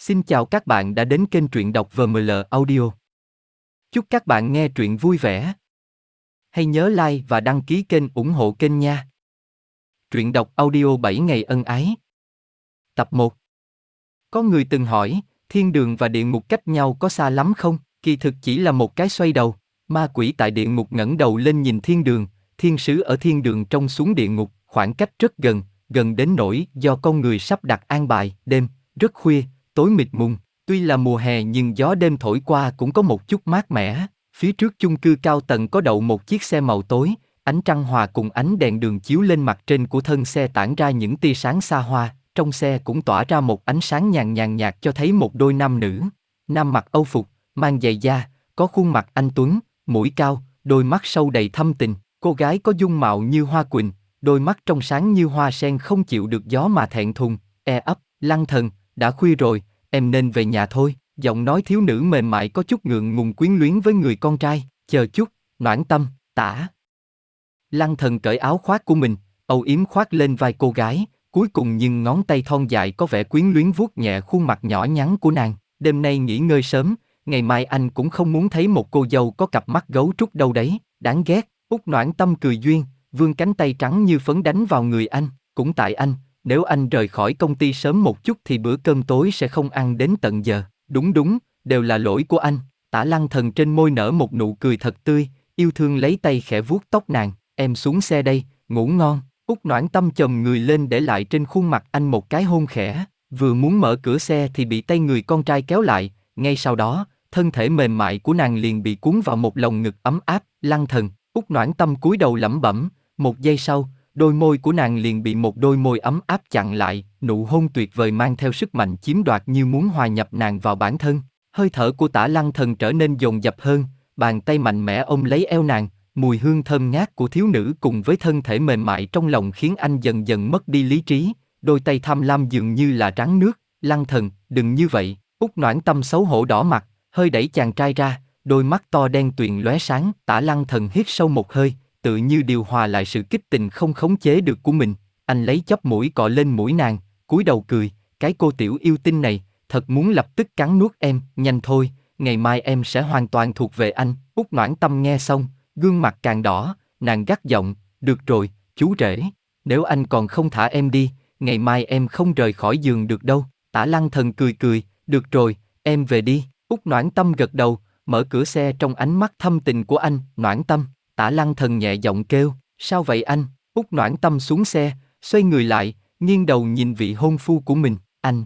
Xin chào các bạn đã đến kênh truyện đọc VML Audio. Chúc các bạn nghe truyện vui vẻ. Hãy nhớ like và đăng ký kênh ủng hộ kênh nha. Truyện đọc audio 7 ngày ân ái. Tập 1 Có người từng hỏi, thiên đường và địa ngục cách nhau có xa lắm không? Kỳ thực chỉ là một cái xoay đầu. Ma quỷ tại địa ngục ngẩng đầu lên nhìn thiên đường, thiên sứ ở thiên đường trông xuống địa ngục, khoảng cách rất gần, gần đến nỗi do con người sắp đặt an bài, đêm, rất khuya, tối mịt mùng, tuy là mùa hè nhưng gió đêm thổi qua cũng có một chút mát mẻ. Phía trước chung cư cao tầng có đậu một chiếc xe màu tối, ánh trăng hòa cùng ánh đèn đường chiếu lên mặt trên của thân xe tản ra những tia sáng xa hoa, trong xe cũng tỏa ra một ánh sáng nhàn nhàn nhạt cho thấy một đôi nam nữ. Nam mặc âu phục, mang giày da, có khuôn mặt anh tuấn, mũi cao, đôi mắt sâu đầy thâm tình, cô gái có dung mạo như hoa quỳnh, đôi mắt trong sáng như hoa sen không chịu được gió mà thẹn thùng, e ấp, lăng thần, đã khuya rồi, em nên về nhà thôi. Giọng nói thiếu nữ mềm mại có chút ngượng ngùng quyến luyến với người con trai, chờ chút, noãn tâm, tả. Lăng thần cởi áo khoác của mình, âu yếm khoác lên vai cô gái, cuối cùng nhưng ngón tay thon dài có vẻ quyến luyến vuốt nhẹ khuôn mặt nhỏ nhắn của nàng. Đêm nay nghỉ ngơi sớm, ngày mai anh cũng không muốn thấy một cô dâu có cặp mắt gấu trúc đâu đấy, đáng ghét. Út noãn tâm cười duyên, vươn cánh tay trắng như phấn đánh vào người anh, cũng tại anh, nếu anh rời khỏi công ty sớm một chút thì bữa cơm tối sẽ không ăn đến tận giờ. Đúng đúng, đều là lỗi của anh. Tả lăng thần trên môi nở một nụ cười thật tươi, yêu thương lấy tay khẽ vuốt tóc nàng, em xuống xe đây, ngủ ngon. Út noãn tâm chồng người lên để lại trên khuôn mặt anh một cái hôn khẽ, vừa muốn mở cửa xe thì bị tay người con trai kéo lại, ngay sau đó, thân thể mềm mại của nàng liền bị cuốn vào một lồng ngực ấm áp, lăng thần. Út noãn tâm cúi đầu lẩm bẩm, một giây sau, đôi môi của nàng liền bị một đôi môi ấm áp chặn lại, nụ hôn tuyệt vời mang theo sức mạnh chiếm đoạt như muốn hòa nhập nàng vào bản thân. Hơi thở của tả lăng thần trở nên dồn dập hơn, bàn tay mạnh mẽ ôm lấy eo nàng, mùi hương thơm ngát của thiếu nữ cùng với thân thể mềm mại trong lòng khiến anh dần dần mất đi lý trí, đôi tay tham lam dường như là rắn nước, lăng thần, đừng như vậy, út noãn tâm xấu hổ đỏ mặt, hơi đẩy chàng trai ra, đôi mắt to đen tuyền lóe sáng, tả lăng thần hít sâu một hơi, tự như điều hòa lại sự kích tình không khống chế được của mình. Anh lấy chóp mũi cọ lên mũi nàng, cúi đầu cười, cái cô tiểu yêu tinh này, thật muốn lập tức cắn nuốt em, nhanh thôi, ngày mai em sẽ hoàn toàn thuộc về anh. Út noãn tâm nghe xong, gương mặt càng đỏ, nàng gắt giọng, được rồi, chú rể, nếu anh còn không thả em đi, ngày mai em không rời khỏi giường được đâu. Tả lăng thần cười cười, được rồi, em về đi. Út noãn tâm gật đầu, mở cửa xe trong ánh mắt thâm tình của anh, noãn tâm. Tả lăng thần nhẹ giọng kêu, sao vậy anh? Úc noãn tâm xuống xe, xoay người lại, nghiêng đầu nhìn vị hôn phu của mình, anh.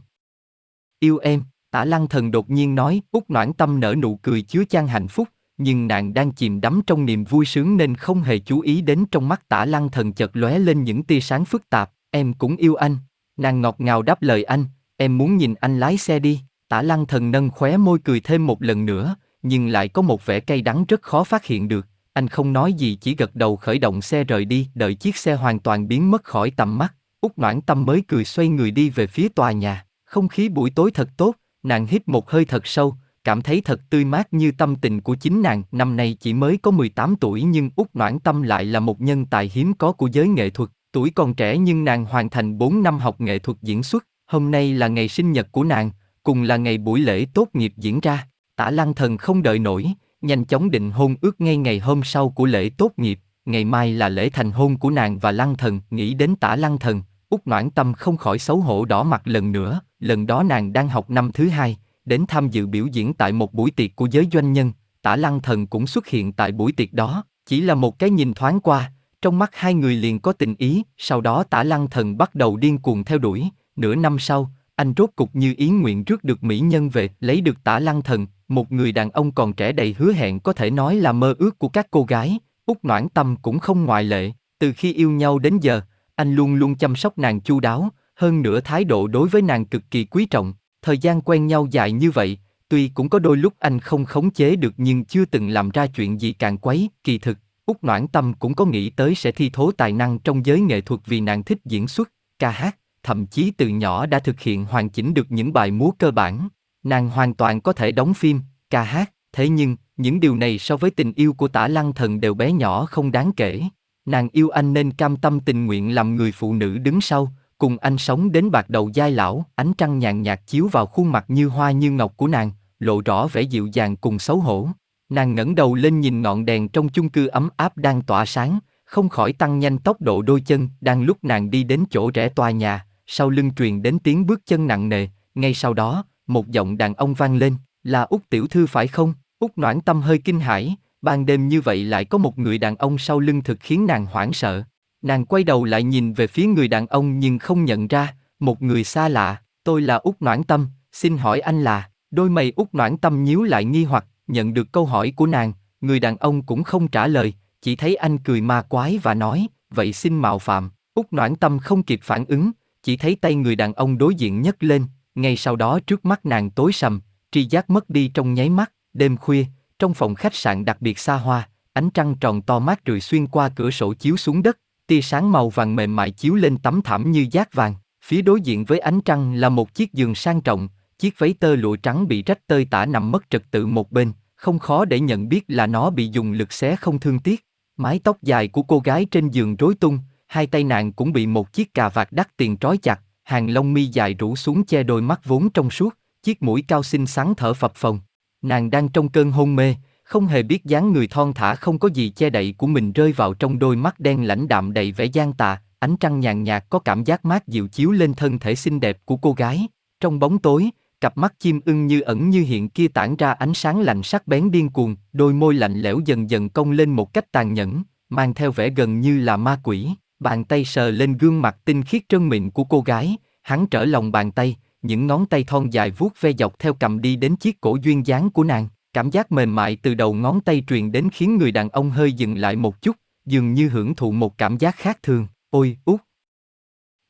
Yêu em, tả lăng thần đột nhiên nói, Úc noãn tâm nở nụ cười chứa chan hạnh phúc, nhưng nàng đang chìm đắm trong niềm vui sướng nên không hề chú ý đến trong mắt tả lăng thần chợt lóe lên những tia sáng phức tạp, em cũng yêu anh. Nàng ngọt ngào đáp lời anh, em muốn nhìn anh lái xe đi. Tả lăng thần nâng khóe môi cười thêm một lần nữa, nhưng lại có một vẻ cay đắng rất khó phát hiện được. Anh không nói gì chỉ gật đầu khởi động xe rời đi, đợi chiếc xe hoàn toàn biến mất khỏi tầm mắt. Út noãn tâm mới cười xoay người đi về phía tòa nhà. Không khí buổi tối thật tốt, nàng hít một hơi thật sâu, cảm thấy thật tươi mát như tâm tình của chính nàng. Năm nay chỉ mới có 18 tuổi nhưng Út noãn tâm lại là một nhân tài hiếm có của giới nghệ thuật. Tuổi còn trẻ nhưng nàng hoàn thành 4 năm học nghệ thuật diễn xuất. Hôm nay là ngày sinh nhật của nàng, cùng là ngày buổi lễ tốt nghiệp diễn ra. Tả lăng thần không đợi nổi, nhanh chóng định hôn ước ngay ngày hôm sau của lễ tốt nghiệp, ngày mai là lễ thành hôn của nàng và lăng thần, nghĩ đến tả lăng thần, út noãn tâm không khỏi xấu hổ đỏ mặt lần nữa, lần đó nàng đang học năm thứ hai, đến tham dự biểu diễn tại một buổi tiệc của giới doanh nhân, tả lăng thần cũng xuất hiện tại buổi tiệc đó, chỉ là một cái nhìn thoáng qua, trong mắt hai người liền có tình ý, sau đó tả lăng thần bắt đầu điên cuồng theo đuổi, nửa năm sau, anh rốt cục như ý nguyện rước được mỹ nhân về, lấy được tả lăng thần, một người đàn ông còn trẻ đầy hứa hẹn có thể nói là mơ ước của các cô gái, Út Noãn Tâm cũng không ngoại lệ, từ khi yêu nhau đến giờ, anh luôn luôn chăm sóc nàng chu đáo, hơn nữa thái độ đối với nàng cực kỳ quý trọng, thời gian quen nhau dài như vậy, tuy cũng có đôi lúc anh không khống chế được nhưng chưa từng làm ra chuyện gì càng quấy, kỳ thực, Út Noãn Tâm cũng có nghĩ tới sẽ thi thố tài năng trong giới nghệ thuật vì nàng thích diễn xuất, ca hát, thậm chí từ nhỏ đã thực hiện hoàn chỉnh được những bài múa cơ bản. Nàng hoàn toàn có thể đóng phim, ca hát, thế nhưng, những điều này so với tình yêu của tả lăng thần đều bé nhỏ không đáng kể. Nàng yêu anh nên cam tâm tình nguyện làm người phụ nữ đứng sau, cùng anh sống đến bạc đầu giai lão, ánh trăng nhàn nhạt chiếu vào khuôn mặt như hoa như ngọc của nàng, lộ rõ vẻ dịu dàng cùng xấu hổ. Nàng ngẩng đầu lên nhìn ngọn đèn trong chung cư ấm áp đang tỏa sáng, không khỏi tăng nhanh tốc độ đôi chân, đang lúc nàng đi đến chỗ rẽ tòa nhà, sau lưng truyền đến tiếng bước chân nặng nề, ngay sau đó, một giọng đàn ông vang lên, là út tiểu thư phải không? út noãn tâm hơi kinh hãi, ban đêm như vậy lại có một người đàn ông sau lưng thực khiến nàng hoảng sợ. Nàng quay đầu lại nhìn về phía người đàn ông nhưng không nhận ra, một người xa lạ, tôi là út noãn tâm, xin hỏi anh là, đôi mày út noãn tâm nhíu lại nghi hoặc, nhận được câu hỏi của nàng, người đàn ông cũng không trả lời, chỉ thấy anh cười ma quái và nói, vậy xin mạo phạm, út noãn tâm không kịp phản ứng, chỉ thấy tay người đàn ông đối diện nhấc lên, ngay sau đó trước mắt nàng tối sầm, tri giác mất đi trong nháy mắt, đêm khuya, trong phòng khách sạn đặc biệt xa hoa, ánh trăng tròn to mát rượi xuyên qua cửa sổ chiếu xuống đất, tia sáng màu vàng mềm mại chiếu lên tấm thảm như giác vàng. Phía đối diện với ánh trăng là một chiếc giường sang trọng, chiếc váy tơ lụa trắng bị rách tơi tả nằm mất trật tự một bên, không khó để nhận biết là nó bị dùng lực xé không thương tiếc. Mái tóc dài của cô gái trên giường rối tung, hai tay nàng cũng bị một chiếc cà vạt đắt tiền trói chặt, hàng lông mi dài rủ xuống che đôi mắt vốn trong suốt, chiếc mũi cao xinh xắn thở phập phồng. Nàng đang trong cơn hôn mê, không hề biết dáng người thon thả không có gì che đậy của mình rơi vào trong đôi mắt đen lãnh đạm đầy vẻ gian tà, ánh trăng nhàn nhạt có cảm giác mát dịu chiếu lên thân thể xinh đẹp của cô gái. Trong bóng tối, cặp mắt chim ưng như ẩn như hiện kia tản ra ánh sáng lạnh sắc bén điên cuồng, đôi môi lạnh lẽo dần dần cong lên một cách tàn nhẫn, mang theo vẻ gần như là ma quỷ. Bàn tay sờ lên gương mặt tinh khiết trơn mịn của cô gái, hắn trở lòng bàn tay, những ngón tay thon dài vuốt ve dọc theo cầm đi đến chiếc cổ duyên dáng của nàng. Cảm giác mềm mại từ đầu ngón tay truyền đến khiến người đàn ông hơi dừng lại một chút, dường như hưởng thụ một cảm giác khác thường. Ôi, út!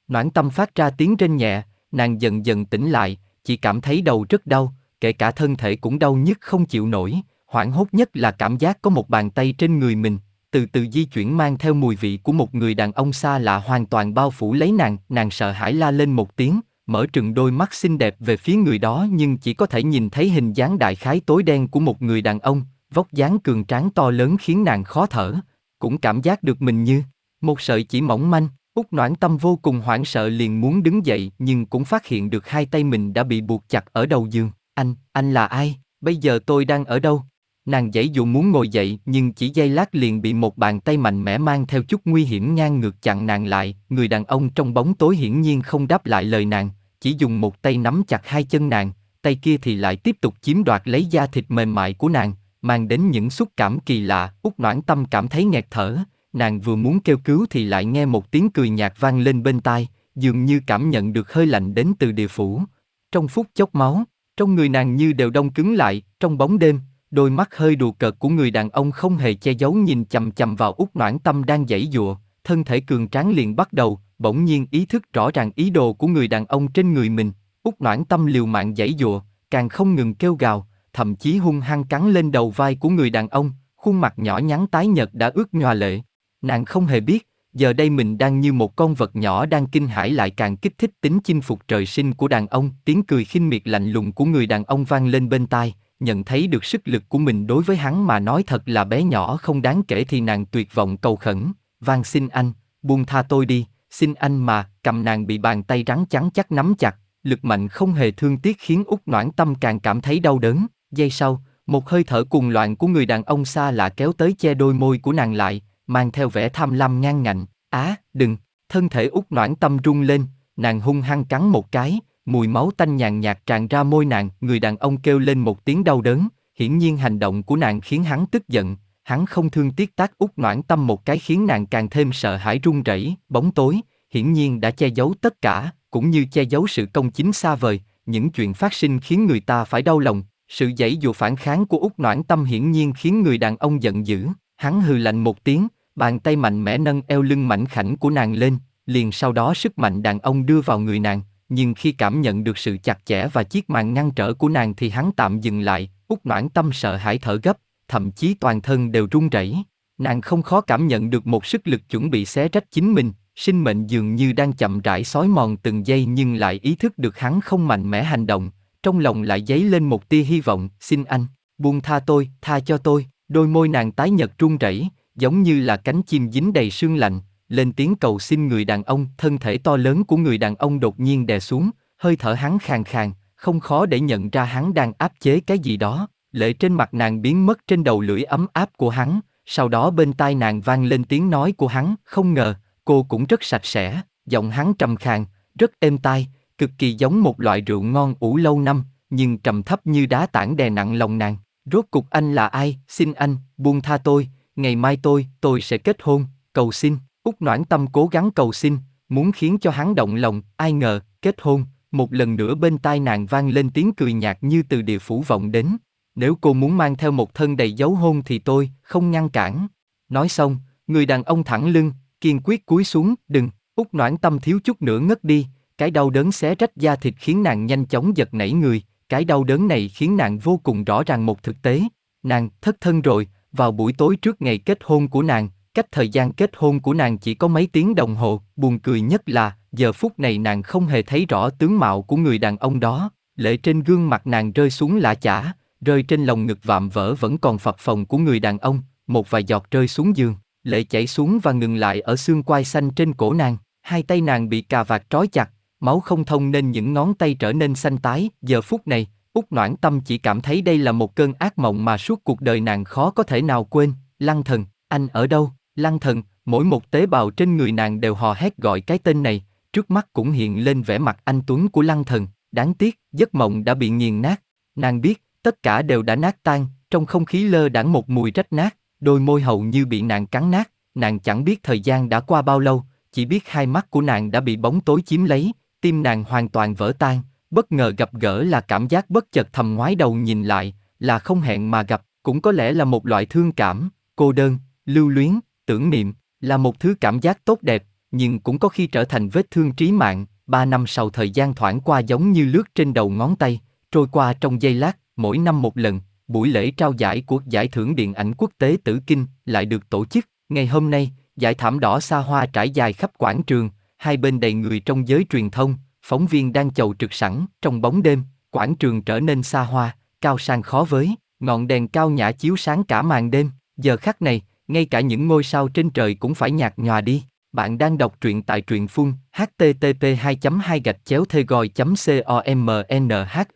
Noãn tâm phát ra tiếng rên nhẹ, nàng dần dần tỉnh lại, chỉ cảm thấy đầu rất đau, kể cả thân thể cũng đau nhức không chịu nổi, hoảng hốt nhất là cảm giác có một bàn tay trên người mình, từ từ di chuyển mang theo mùi vị của một người đàn ông xa lạ hoàn toàn bao phủ lấy nàng, nàng sợ hãi la lên một tiếng, mở trừng đôi mắt xinh đẹp về phía người đó nhưng chỉ có thể nhìn thấy hình dáng đại khái tối đen của một người đàn ông, vóc dáng cường tráng to lớn khiến nàng khó thở, cũng cảm giác được mình như một sợi chỉ mỏng manh. Úc Noãn Tâm vô cùng hoảng sợ liền muốn đứng dậy nhưng cũng phát hiện được hai tay mình đã bị buộc chặt ở đầu giường. Anh, anh là ai? Bây giờ tôi đang ở đâu? Nàng dãy dụ muốn ngồi dậy nhưng chỉ giây lát liền bị một bàn tay mạnh mẽ mang theo chút nguy hiểm ngang ngược chặn nàng lại. Người đàn ông trong bóng tối hiển nhiên không đáp lại lời nàng, chỉ dùng một tay nắm chặt hai chân nàng, tay kia thì lại tiếp tục chiếm đoạt lấy da thịt mềm mại của nàng, mang đến những xúc cảm kỳ lạ. Úc Noãn Tâm cảm thấy nghẹt thở, nàng vừa muốn kêu cứu thì lại nghe một tiếng cười nhạt vang lên bên tai, dường như cảm nhận được hơi lạnh đến từ địa phủ. Trong phút chốc máu, trong người nàng như đều đông cứng lại, trong bóng đêm, đôi mắt hơi đùa cợt của người đàn ông không hề che giấu nhìn chầm chầm vào út noãn tâm đang dãy dụa, thân thể cường tráng liền bắt đầu, bỗng nhiên ý thức rõ ràng ý đồ của người đàn ông trên người mình, út noãn tâm liều mạng dãy dụa, càng không ngừng kêu gào, thậm chí hung hăng cắn lên đầu vai của người đàn ông, khuôn mặt nhỏ nhắn tái nhợt đã ướt nhòa lệ. Nàng không hề biết, giờ đây mình đang như một con vật nhỏ đang kinh hãi lại càng kích thích tính chinh phục trời sinh của đàn ông, tiếng cười khinh miệt lạnh lùng của người đàn ông vang lên bên tai, nhận thấy được sức lực của mình đối với hắn mà nói thật là bé nhỏ không đáng kể thì nàng tuyệt vọng cầu khẩn, van xin anh, buông tha tôi đi, xin anh mà, cầm nàng bị bàn tay rắn chắn chắc nắm chặt, lực mạnh không hề thương tiếc khiến út noãn tâm càng cảm thấy đau đớn, giây sau, một hơi thở cuồng loạn của người đàn ông xa lạ kéo tới che đôi môi của nàng lại, mang theo vẻ tham lam ngang ngạnh, á, đừng, thân thể út noãn tâm rung lên, nàng hung hăng cắn một cái, mùi máu tanh nhàn nhạt tràn ra môi nàng, người đàn ông kêu lên một tiếng đau đớn, hiển nhiên hành động của nàng khiến hắn tức giận, hắn không thương tiếc tác út noãn tâm một cái khiến nàng càng thêm sợ hãi run rẩy, bóng tối, hiển nhiên đã che giấu tất cả, cũng như che giấu sự công chính xa vời, những chuyện phát sinh khiến người ta phải đau lòng, sự dãy dù phản kháng của út noãn tâm hiển nhiên khiến người đàn ông giận dữ, hắn hừ lạnh một tiếng, bàn tay mạnh mẽ nâng eo lưng mảnh khảnh của nàng lên, liền sau đó sức mạnh đàn ông đưa vào người nàng, nhưng khi cảm nhận được sự chặt chẽ và chiếc màn ngăn trở của nàng thì hắn tạm dừng lại, út noãn tâm sợ hãi thở gấp, thậm chí toàn thân đều run rẩy. Nàng không khó cảm nhận được một sức lực chuẩn bị xé rách chính mình, sinh mệnh dường như đang chậm rãi xói mòn từng giây nhưng lại ý thức được hắn không mạnh mẽ hành động, trong lòng lại dấy lên một tia hy vọng, xin anh, buông tha tôi, tha cho tôi, đôi môi nàng tái nhợt run rẩy, giống như là cánh chim dính đầy sương lạnh, lên tiếng cầu xin người đàn ông, thân thể to lớn của người đàn ông đột nhiên đè xuống, hơi thở hắn khàn khàn, không khó để nhận ra hắn đang áp chế cái gì đó, lệ trên mặt nàng biến mất trên đầu lưỡi ấm áp của hắn, sau đó bên tai nàng vang lên tiếng nói của hắn, không ngờ, cô cũng rất sạch sẽ, giọng hắn trầm khàn, rất êm tai, cực kỳ giống một loại rượu ngon ủ lâu năm, nhưng trầm thấp như đá tảng đè nặng lòng nàng. Rốt cục anh là ai, xin anh, buông tha tôi, ngày mai tôi, tôi sẽ kết hôn, cầu xin, Úc noãn tâm cố gắng cầu xin, muốn khiến cho hắn động lòng, ai ngờ, kết hôn, một lần nữa bên tai nàng vang lên tiếng cười nhạt như từ địa phủ vọng đến. Nếu cô muốn mang theo một thân đầy dấu hôn thì tôi, không ngăn cản. Nói xong, người đàn ông thẳng lưng, kiên quyết cúi xuống, đừng, Úc noãn tâm thiếu chút nữa ngất đi, cái đau đớn xé rách da thịt khiến nàng nhanh chóng giật nảy người, cái đau đớn này khiến nàng vô cùng rõ ràng một thực tế. Nàng thất thân rồi, vào buổi tối trước ngày kết hôn của nàng, cách thời gian kết hôn của nàng chỉ có mấy tiếng đồng hồ, buồn cười nhất là, giờ phút này nàng không hề thấy rõ tướng mạo của người đàn ông đó, lệ trên gương mặt nàng rơi xuống lạ chả, rơi trên lòng ngực vạm vỡ vẫn còn phập phồng của người đàn ông, một vài giọt rơi xuống giường, lệ chảy xuống và ngừng lại ở xương quai xanh trên cổ nàng, hai tay nàng bị cà vạt trói chặt, máu không thông nên những ngón tay trở nên xanh tái, giờ phút này, Úc Noãn Tâm chỉ cảm thấy đây là một cơn ác mộng mà suốt cuộc đời nàng khó có thể nào quên, Lăng Thần, anh ở đâu? Lăng Thần, mỗi một tế bào trên người nàng đều hò hét gọi cái tên này, trước mắt cũng hiện lên vẻ mặt anh Tuấn của Lăng Thần, đáng tiếc, giấc mộng đã bị nghiền nát. Nàng biết, tất cả đều đã nát tan, trong không khí lơ đãng một mùi rách nát, đôi môi hầu như bị nàng cắn nát, nàng chẳng biết thời gian đã qua bao lâu, chỉ biết hai mắt của nàng đã bị bóng tối chiếm lấy, tim nàng hoàn toàn vỡ tan, bất ngờ gặp gỡ là cảm giác bất chợt thầm ngoái đầu nhìn lại, là không hẹn mà gặp, cũng có lẽ là một loại thương cảm, cô đơn, lưu luyến, tưởng niệm, là một thứ cảm giác tốt đẹp, nhưng cũng có khi trở thành vết thương trí mạng, ba năm sau thời gian thoảng qua giống như lướt trên đầu ngón tay, trôi qua trong giây lát, mỗi năm một lần, buổi lễ trao giải của giải thưởng điện ảnh quốc tế Tử Kinh lại được tổ chức. Ngày hôm nay, giải thảm đỏ xa hoa trải dài khắp quảng trường, hai bên đầy người trong giới truyền thông, phóng viên đang chầu trực sẵn, trong bóng đêm, quảng trường trở nên xa hoa, cao sang khó với, ngọn đèn cao nhã chiếu sáng cả màn đêm, giờ khắc này, ngay cả những ngôi sao trên trời cũng phải nhạt nhòa đi. Bạn đang đọc truyện tại truyện phun http 2 2 gạch chéo thê gòi comnh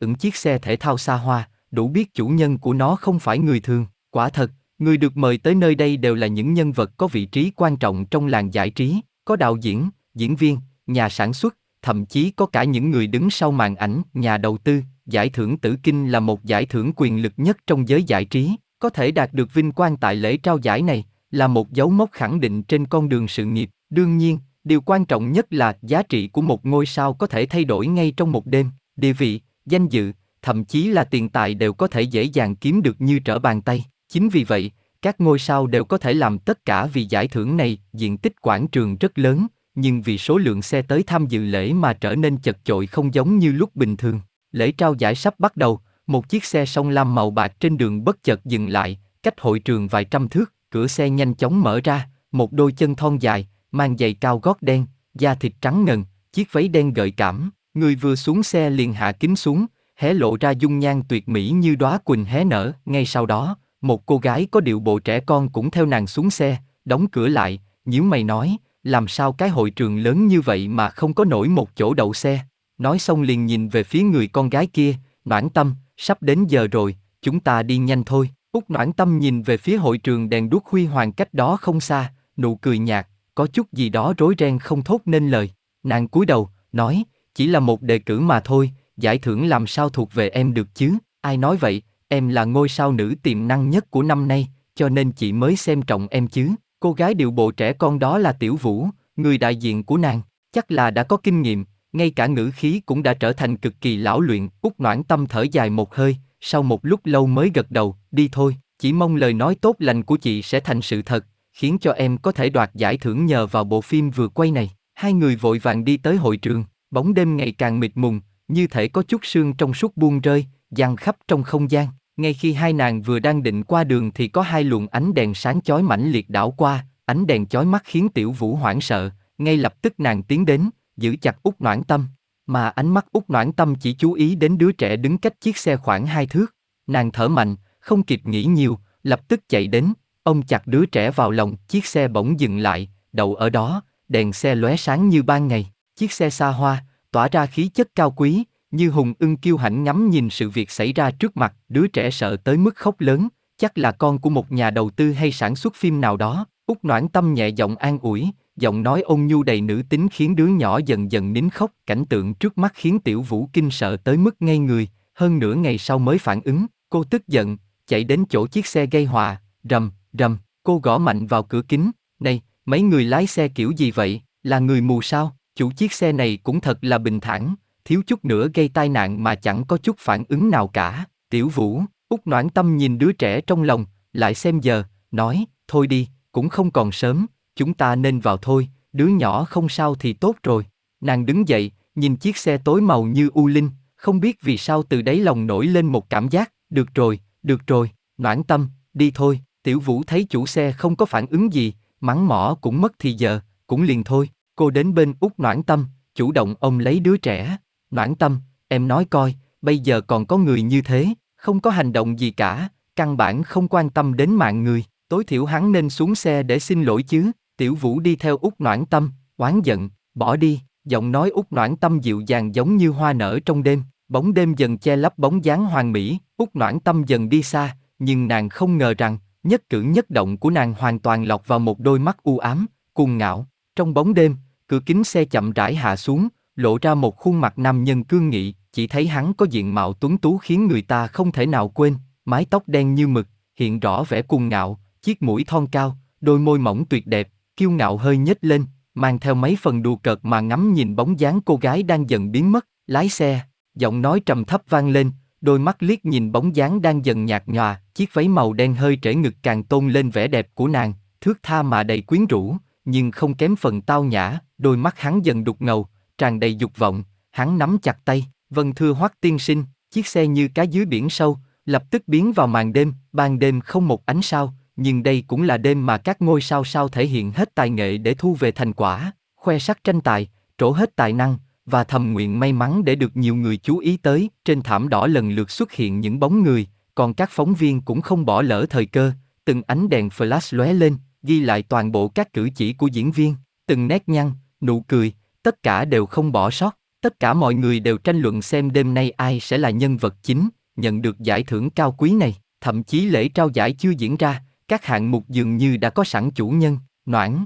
ứng chiếc xe thể thao xa hoa, đủ biết chủ nhân của nó không phải người thường. Quả thật, người được mời tới nơi đây đều là những nhân vật có vị trí quan trọng trong làng giải trí, có đạo diễn, diễn viên, nhà sản xuất, thậm chí có cả những người đứng sau màn ảnh, nhà đầu tư. Giải thưởng Tử Kinh là một giải thưởng quyền lực nhất trong giới giải trí, có thể đạt được vinh quang tại lễ trao giải này là một dấu mốc khẳng định trên con đường sự nghiệp. Đương nhiên, điều quan trọng nhất là giá trị của một ngôi sao có thể thay đổi ngay trong một đêm, địa vị, danh dự, thậm chí là tiền tài đều có thể dễ dàng kiếm được như trở bàn tay. Chính vì vậy, các ngôi sao đều có thể làm tất cả vì giải thưởng này, diện tích quảng trường rất lớn, nhưng vì số lượng xe tới tham dự lễ mà trở nên chật chội không giống như lúc bình thường. Lễ trao giải sắp bắt đầu, một chiếc xe sông lam màu bạc trên đường bất chợt dừng lại, cách hội trường vài trăm thước, cửa xe nhanh chóng mở ra, một đôi chân thon dài, mang giày cao gót đen, da thịt trắng ngần, chiếc váy đen gợi cảm, người vừa xuống xe liền hạ kính xuống, hé lộ ra dung nhan tuyệt mỹ như đóa quỳnh hé nở, ngay sau đó, một cô gái có điệu bộ trẻ con cũng theo nàng xuống xe, đóng cửa lại, nhíu mày nói, làm sao cái hội trường lớn như vậy mà không có nổi một chỗ đậu xe. Nói xong liền nhìn về phía người con gái kia, noãn tâm, sắp đến giờ rồi, chúng ta đi nhanh thôi. Úc noãn tâm nhìn về phía hội trường đèn đuốc huy hoàng cách đó không xa, nụ cười nhạt, có chút gì đó rối ren không thốt nên lời. Nàng cúi đầu, nói, chỉ là một đề cử mà thôi, giải thưởng làm sao thuộc về em được chứ, ai nói vậy, em là ngôi sao nữ tiềm năng nhất của năm nay, cho nên chị mới xem trọng em chứ. Cô gái điệu bộ trẻ con đó là Tiểu Vũ, người đại diện của nàng, chắc là đã có kinh nghiệm, ngay cả ngữ khí cũng đã trở thành cực kỳ lão luyện. Úc Noãn Tâm thở dài một hơi, sau một lúc lâu mới gật đầu, đi thôi, chỉ mong lời nói tốt lành của chị sẽ thành sự thật, khiến cho em có thể đoạt giải thưởng nhờ vào bộ phim vừa quay này. Hai người vội vàng đi tới hội trường, bóng đêm ngày càng mịt mùng, như thể có chút sương trong suốt buông rơi, giăng khắp trong không gian. Ngay khi hai nàng vừa đang định qua đường thì có hai luồng ánh đèn sáng chói mãnh liệt đảo qua, ánh đèn chói mắt khiến Tiểu Vũ hoảng sợ, ngay lập tức nàng tiến đến, giữ chặt út Noãn Tâm, mà ánh mắt út Noãn Tâm chỉ chú ý đến đứa trẻ đứng cách chiếc xe khoảng hai thước. Nàng thở mạnh, không kịp nghĩ nhiều, lập tức chạy đến, ông chặt đứa trẻ vào lòng, chiếc xe bỗng dừng lại, đậu ở đó, đèn xe lóe sáng như ban ngày, chiếc xe xa hoa, tỏa ra khí chất cao quý, như hùng ưng kiêu hãnh ngắm nhìn sự việc xảy ra trước mặt, đứa trẻ sợ tới mức khóc lớn, chắc là con của một nhà đầu tư hay sản xuất phim nào đó. Út noãn tâm nhẹ giọng an ủi, giọng nói ôn nhu đầy nữ tính khiến đứa nhỏ dần dần nín khóc. Cảnh tượng trước mắt khiến tiểu vũ kinh sợ tới mức ngây người, hơn nửa ngày sau mới phản ứng, cô tức giận, chạy đến chỗ chiếc xe gây hòa. Rầm, rầm, cô gõ mạnh vào cửa kính, này, mấy người lái xe kiểu gì vậy, là người mù sao, chủ chiếc xe này cũng thật là bình thản, thiếu chút nữa gây tai nạn mà chẳng có chút phản ứng nào cả, tiểu vũ, út noãn tâm nhìn đứa trẻ trong lòng, lại xem giờ, nói, thôi đi, cũng không còn sớm, chúng ta nên vào thôi, đứa nhỏ không sao thì tốt rồi. Nàng đứng dậy, nhìn chiếc xe tối màu như u linh, không biết vì sao từ đáy lòng nổi lên một cảm giác, được rồi, được rồi, noãn tâm, đi thôi, tiểu vũ thấy chủ xe không có phản ứng gì, mắng mỏ cũng mất thì giờ, cũng liền thôi, cô đến bên út noãn tâm, chủ động ôm lấy đứa trẻ, noãn tâm, em nói coi, bây giờ còn có người như thế, không có hành động gì cả, căn bản không quan tâm đến mạng người, tối thiểu hắn nên xuống xe để xin lỗi chứ, tiểu vũ đi theo út noãn tâm, oán giận, bỏ đi, giọng nói út noãn tâm dịu dàng giống như hoa nở trong đêm, bóng đêm dần che lấp bóng dáng hoàng mỹ, út noãn tâm dần đi xa, nhưng nàng không ngờ rằng, nhất cử nhất động của nàng hoàn toàn lọt vào một đôi mắt u ám, cuồng ngạo, trong bóng đêm, cửa kính xe chậm rãi hạ xuống, lộ ra một khuôn mặt nam nhân cương nghị, chỉ thấy hắn có diện mạo tuấn tú khiến người ta không thể nào quên, mái tóc đen như mực, hiện rõ vẻ cuồng ngạo, chiếc mũi thon cao, đôi môi mỏng tuyệt đẹp, kiêu ngạo hơi nhếch lên, mang theo mấy phần đùa cợt mà ngắm nhìn bóng dáng cô gái đang dần biến mất, lái xe, giọng nói trầm thấp vang lên, đôi mắt liếc nhìn bóng dáng đang dần nhạt nhòa, chiếc váy màu đen hơi trễ ngực càng tôn lên vẻ đẹp của nàng, thước tha mà đầy quyến rũ, nhưng không kém phần tao nhã, đôi mắt hắn dần đục ngầu, tràn đầy dục vọng, hắn nắm chặt tay, vân thưa hoắc tiên sinh, chiếc xe như cá dưới biển sâu, lập tức biến vào màn đêm, ban đêm không một ánh sao, nhưng đây cũng là đêm mà các ngôi sao sao thể hiện hết tài nghệ để thu về thành quả, khoe sắc tranh tài, trổ hết tài năng, và thầm nguyện may mắn để được nhiều người chú ý tới. Trên thảm đỏ lần lượt xuất hiện những bóng người, còn các phóng viên cũng không bỏ lỡ thời cơ, từng ánh đèn flash lóe lên, ghi lại toàn bộ các cử chỉ của diễn viên, từng nét nhăn, nụ cười, tất cả đều không bỏ sót. Tất cả mọi người đều tranh luận xem đêm nay ai sẽ là nhân vật chính, nhận được giải thưởng cao quý này. Thậm chí lễ trao giải chưa diễn ra, các hạng mục dường như đã có sẵn chủ nhân, noãn.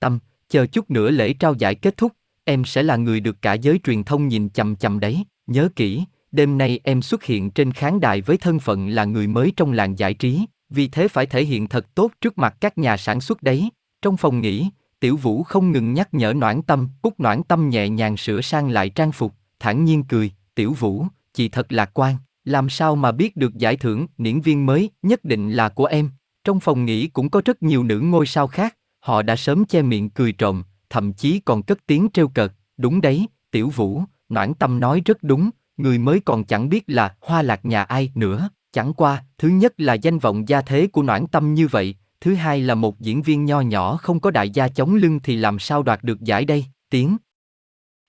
Tâm, chờ chút nữa lễ trao giải kết thúc, em sẽ là người được cả giới truyền thông nhìn chằm chằm đấy. Nhớ kỹ, đêm nay em xuất hiện trên khán đài với thân phận là người mới trong làng giải trí, vì thế phải thể hiện thật tốt trước mặt các nhà sản xuất đấy. Trong phòng nghỉ, Tiểu Vũ không ngừng nhắc nhở Noãn Tâm, Cúc Noãn Tâm nhẹ nhàng sửa sang lại trang phục, thản nhiên cười, Tiểu Vũ, chị thật lạc quan, làm sao mà biết được giải thưởng, niễn viên mới, nhất định là của em. Trong phòng nghỉ cũng có rất nhiều nữ ngôi sao khác, họ đã sớm che miệng cười trộm, thậm chí còn cất tiếng trêu cợt, đúng đấy, Tiểu Vũ, Noãn Tâm nói rất đúng, người mới còn chẳng biết là hoa lạc nhà ai nữa, chẳng qua, thứ nhất là danh vọng gia thế của Noãn Tâm như vậy, thứ hai là một diễn viên nho nhỏ không có đại gia chống lưng thì làm sao đoạt được giải đây, tiếng.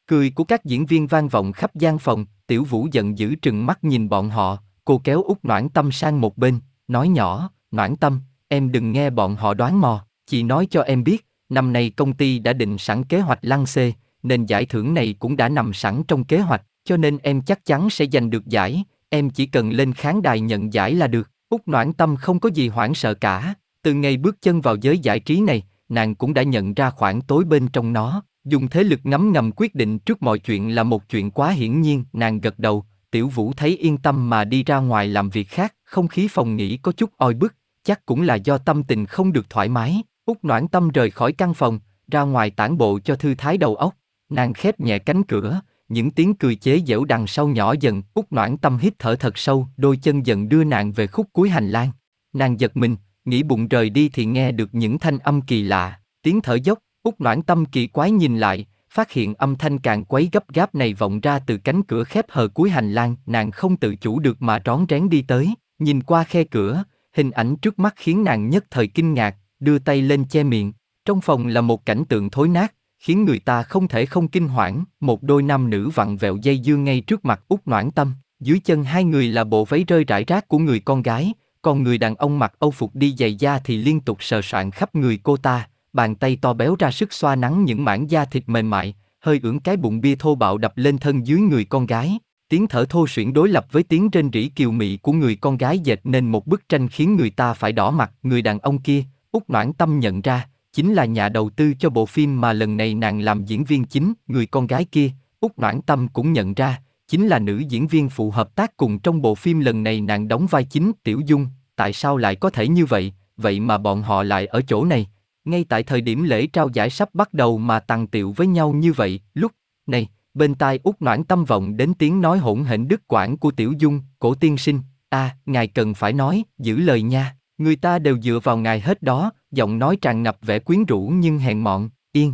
Cười của các diễn viên vang vọng khắp gian phòng, tiểu vũ giận dữ trừng mắt nhìn bọn họ, cô kéo út noãn tâm sang một bên, nói nhỏ, noãn tâm, em đừng nghe bọn họ đoán mò, chị nói cho em biết, năm nay công ty đã định sẵn kế hoạch lăng xê, nên giải thưởng này cũng đã nằm sẵn trong kế hoạch, cho nên em chắc chắn sẽ giành được giải, em chỉ cần lên khán đài nhận giải là được. Úc Noãn Tâm không có gì hoảng sợ cả, từ ngày bước chân vào giới giải trí này, nàng cũng đã nhận ra khoảng tối bên trong nó, dùng thế lực ngấm ngầm quyết định trước mọi chuyện là một chuyện quá hiển nhiên, nàng gật đầu, Tiểu Vũ thấy yên tâm mà đi ra ngoài làm việc khác, không khí phòng nghỉ có chút oi bức, chắc cũng là do tâm tình không được thoải mái. Út Noãn Tâm rời khỏi căn phòng, ra ngoài tản bộ cho thư thái đầu óc. Nàng khép nhẹ cánh cửa, những tiếng cười chế giễu đằng sau nhỏ dần. Út Noãn Tâm hít thở thật sâu, đôi chân dần đưa nàng về khúc cuối hành lang. Nàng giật mình, nghĩ bụng rời đi thì nghe được những thanh âm kỳ lạ, tiếng thở dốc. Úc Noãn Tâm kỳ quái nhìn lại, phát hiện âm thanh càng quấy gấp gáp này vọng ra từ cánh cửa khép hờ cuối hành lang, nàng không tự chủ được mà rón rén đi tới, nhìn qua khe cửa, hình ảnh trước mắt khiến nàng nhất thời kinh ngạc, đưa tay lên che miệng. Trong phòng là một cảnh tượng thối nát, khiến người ta không thể không kinh hoảng, một đôi nam nữ vặn vẹo dây dương ngay trước mặt út noãn tâm, dưới chân hai người là bộ váy rơi rải rác của người con gái, còn người đàn ông mặc âu phục đi giày da thì liên tục sờ soạn khắp người cô ta, bàn tay to béo ra sức xoa nắng những mảng da thịt mềm mại, hơi ưỡn cái bụng bia thô bạo đập lên thân dưới người con gái. Tiếng thở thô suyễn đối lập với tiếng rên rỉ kiều mị của người con gái dệt nên một bức tranh khiến người ta phải đỏ mặt. Người đàn ông kia, Úc Noãn Tâm nhận ra, chính là nhà đầu tư cho bộ phim mà lần này nàng làm diễn viên chính. Người con gái kia, Úc Noãn Tâm cũng nhận ra, chính là nữ diễn viên phụ hợp tác cùng trong bộ phim lần này nàng đóng vai chính Tiểu Dung. Tại sao lại có thể như vậy, vậy mà bọn họ lại ở chỗ này? Ngay tại thời điểm lễ trao giải sắp bắt đầu mà tằng tiệu với nhau như vậy, lúc này, bên tai út noãn tâm vọng đến tiếng nói hỗn hển đức quản của Tiểu Dung, cổ tiên sinh, a, à, ngài cần phải nói, giữ lời nha, người ta đều dựa vào ngài hết đó, giọng nói tràn ngập vẻ quyến rũ nhưng hèn mọn, yên.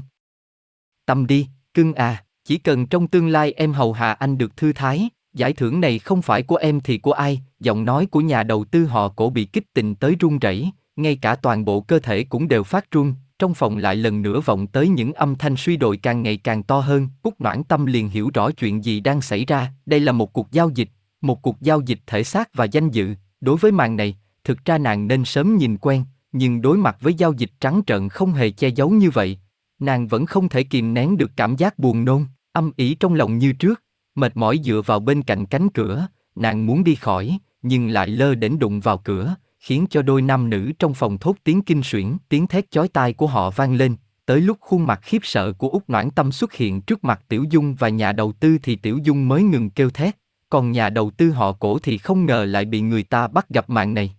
Tâm đi, cưng à, chỉ cần trong tương lai em hầu hạ anh được thư thái, giải thưởng này không phải của em thì của ai, giọng nói của nhà đầu tư họ cổ bị kích tình tới run rẩy, ngay cả toàn bộ cơ thể cũng đều phát run, trong phòng lại lần nữa vọng tới những âm thanh suy đồi càng ngày càng to hơn, Cúc Noãn Tâm liền hiểu rõ chuyện gì đang xảy ra, đây là một cuộc giao dịch, một cuộc giao dịch thể xác và danh dự, đối với màn này, thực ra nàng nên sớm nhìn quen, nhưng đối mặt với giao dịch trắng trợn không hề che giấu như vậy, nàng vẫn không thể kìm nén được cảm giác buồn nôn, âm ỉ trong lòng như trước, mệt mỏi dựa vào bên cạnh cánh cửa, nàng muốn đi khỏi, nhưng lại lơ đến đụng vào cửa, khiến cho đôi nam nữ trong phòng thốt tiếng kinh suyễn, tiếng thét chói tai của họ vang lên. Tới lúc khuôn mặt khiếp sợ của Úc Noãn Tâm xuất hiện trước mặt Tiểu Dung và nhà đầu tư thì Tiểu Dung mới ngừng kêu thét, còn nhà đầu tư họ cổ thì không ngờ lại bị người ta bắt gặp mạng này.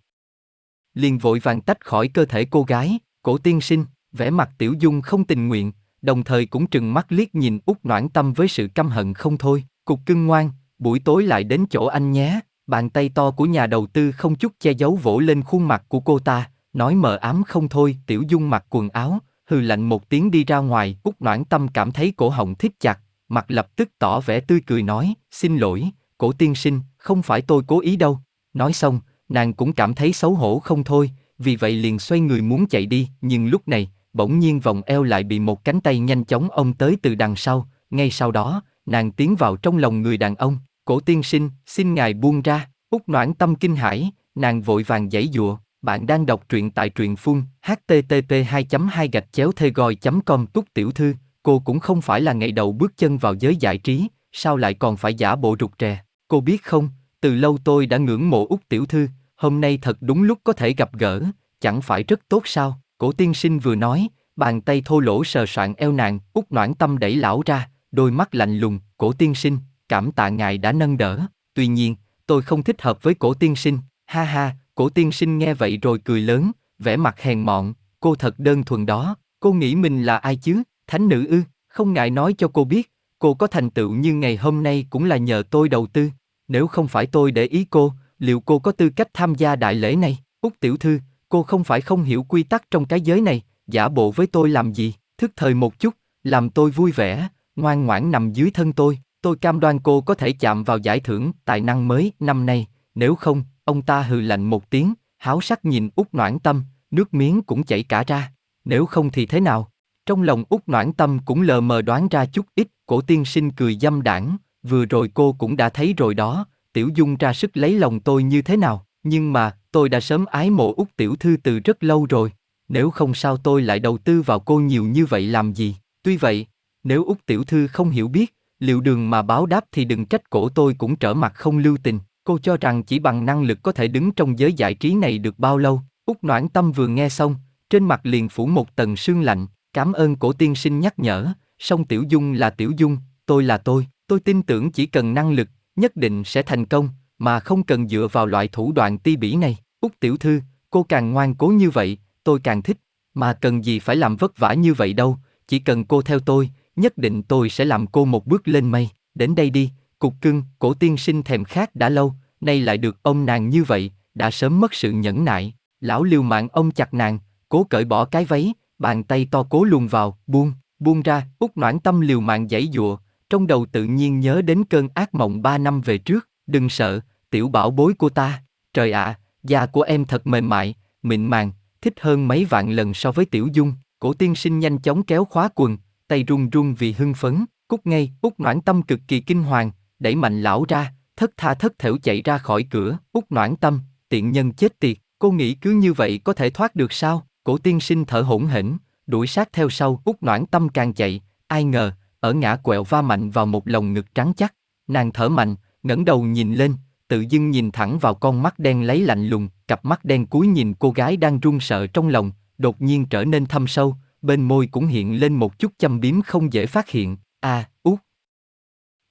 Liền vội vàng tách khỏi cơ thể cô gái, cổ tiên sinh, vẻ mặt Tiểu Dung không tình nguyện, đồng thời cũng trừng mắt liếc nhìn Úc Noãn Tâm với sự căm hận không thôi, cục cưng ngoan, buổi tối lại đến chỗ anh nhé. Bàn tay to của nhà đầu tư không chút che giấu vỗ lên khuôn mặt của cô ta, nói mờ ám không thôi, Tiểu Dung mặc quần áo, hừ lạnh một tiếng đi ra ngoài, Úc Noãn Tâm cảm thấy cổ họng thít chặt, mặt lập tức tỏ vẻ tươi cười nói, xin lỗi, cổ tiên sinh, không phải tôi cố ý đâu. Nói xong, nàng cũng cảm thấy xấu hổ không thôi, vì vậy liền xoay người muốn chạy đi, nhưng lúc này, bỗng nhiên vòng eo lại bị một cánh tay nhanh chóng ôm tới từ đằng sau, ngay sau đó, nàng tiến vào trong lòng người đàn ông, Cổ tiên sinh, xin ngài buông ra, út noãn tâm kinh hãi, nàng vội vàng giãy dụa, bạn đang đọc truyện tại truyện phun, http 2 2 gạch chéo thê gòi com. Túc tiểu thư, cô cũng không phải là ngày đầu bước chân vào giới giải trí, sao lại còn phải giả bộ rụt rè, cô biết không, từ lâu tôi đã ngưỡng mộ út tiểu thư, hôm nay thật đúng lúc có thể gặp gỡ, chẳng phải rất tốt sao, cổ tiên sinh vừa nói, bàn tay thô lỗ sờ soạn eo nàng, út noãn tâm đẩy lão ra, đôi mắt lạnh lùng, cổ tiên sinh, cảm tạ ngài đã nâng đỡ, tuy nhiên, tôi không thích hợp với cổ tiên sinh, ha ha, cổ tiên sinh nghe vậy rồi cười lớn, vẻ mặt hèn mọn, cô thật đơn thuần đó, cô nghĩ mình là ai chứ, thánh nữ ư, không ngại nói cho cô biết, cô có thành tựu như ngày hôm nay cũng là nhờ tôi đầu tư, nếu không phải tôi để ý cô, liệu cô có tư cách tham gia đại lễ này, Úc tiểu thư, cô không phải không hiểu quy tắc trong cái giới này, giả bộ với tôi làm gì, thức thời một chút, làm tôi vui vẻ, ngoan ngoãn nằm dưới thân tôi, tôi cam đoan cô có thể chạm vào giải thưởng tài năng mới năm nay, nếu không, ông ta hừ lạnh một tiếng, háo sắc nhìn út noãn tâm, nước miếng cũng chảy cả ra, nếu không thì thế nào? Trong lòng út noãn tâm cũng lờ mờ đoán ra chút ít, cổ tiên sinh cười dâm đảng, vừa rồi cô cũng đã thấy rồi đó, tiểu dung ra sức lấy lòng tôi như thế nào, nhưng mà, tôi đã sớm ái mộ út tiểu thư từ rất lâu rồi, nếu không sao tôi lại đầu tư vào cô nhiều như vậy làm gì, tuy vậy, nếu út tiểu thư không hiểu biết, liệu đường mà báo đáp thì đừng trách cổ tôi cũng trở mặt không lưu tình. Cô cho rằng chỉ bằng năng lực có thể đứng trong giới giải trí này được bao lâu? Úc Noãn Tâm vừa nghe xong, trên mặt liền phủ một tầng sương lạnh, cảm ơn cổ tiên sinh nhắc nhở, song Tiểu Dung là Tiểu Dung, tôi là tôi, tôi tin tưởng chỉ cần năng lực, nhất định sẽ thành công, mà không cần dựa vào loại thủ đoạn ti bỉ này. Úc Tiểu Thư, cô càng ngoan cố như vậy, tôi càng thích, mà cần gì phải làm vất vả như vậy đâu, chỉ cần cô theo tôi, nhất định tôi sẽ làm cô một bước lên mây, đến đây đi, cục cưng, cổ tiên sinh thèm khát đã lâu, nay lại được ông nàng như vậy, đã sớm mất sự nhẫn nại, lão liều mạng ông chặt nàng, cố cởi bỏ cái váy, bàn tay to cố luồn vào, buông, buông ra, út noãn tâm liều mạng giãy dụa, trong đầu tự nhiên nhớ đến cơn ác mộng ba năm về trước, đừng sợ, tiểu bảo bối của ta, trời ạ, da của em thật mềm mại, mịn màng, thích hơn mấy vạn lần so với tiểu dung, cổ tiên sinh nhanh chóng kéo khóa quần, tay run run vì hưng phấn, cút ngay, út noãn tâm cực kỳ kinh hoàng, đẩy mạnh lão ra, thất tha thất thểu chạy ra khỏi cửa, út noãn tâm, tiện nhân chết tiệt, cô nghĩ cứ như vậy có thể thoát được sao? Cổ tiên sinh thở hổn hển, đuổi sát theo sau. Út noãn tâm càng chạy, ai ngờ, ở ngã quẹo va mạnh vào một lồng ngực trắng chắc. Nàng thở mạnh, ngẩng đầu nhìn lên, tự dưng nhìn thẳng vào con mắt đen lấy lạnh lùng, cặp mắt đen cúi nhìn cô gái đang run sợ trong lòng, đột nhiên trở nên thâm sâu, bên môi cũng hiện lên một chút châm biếm không dễ phát hiện. A, à, út.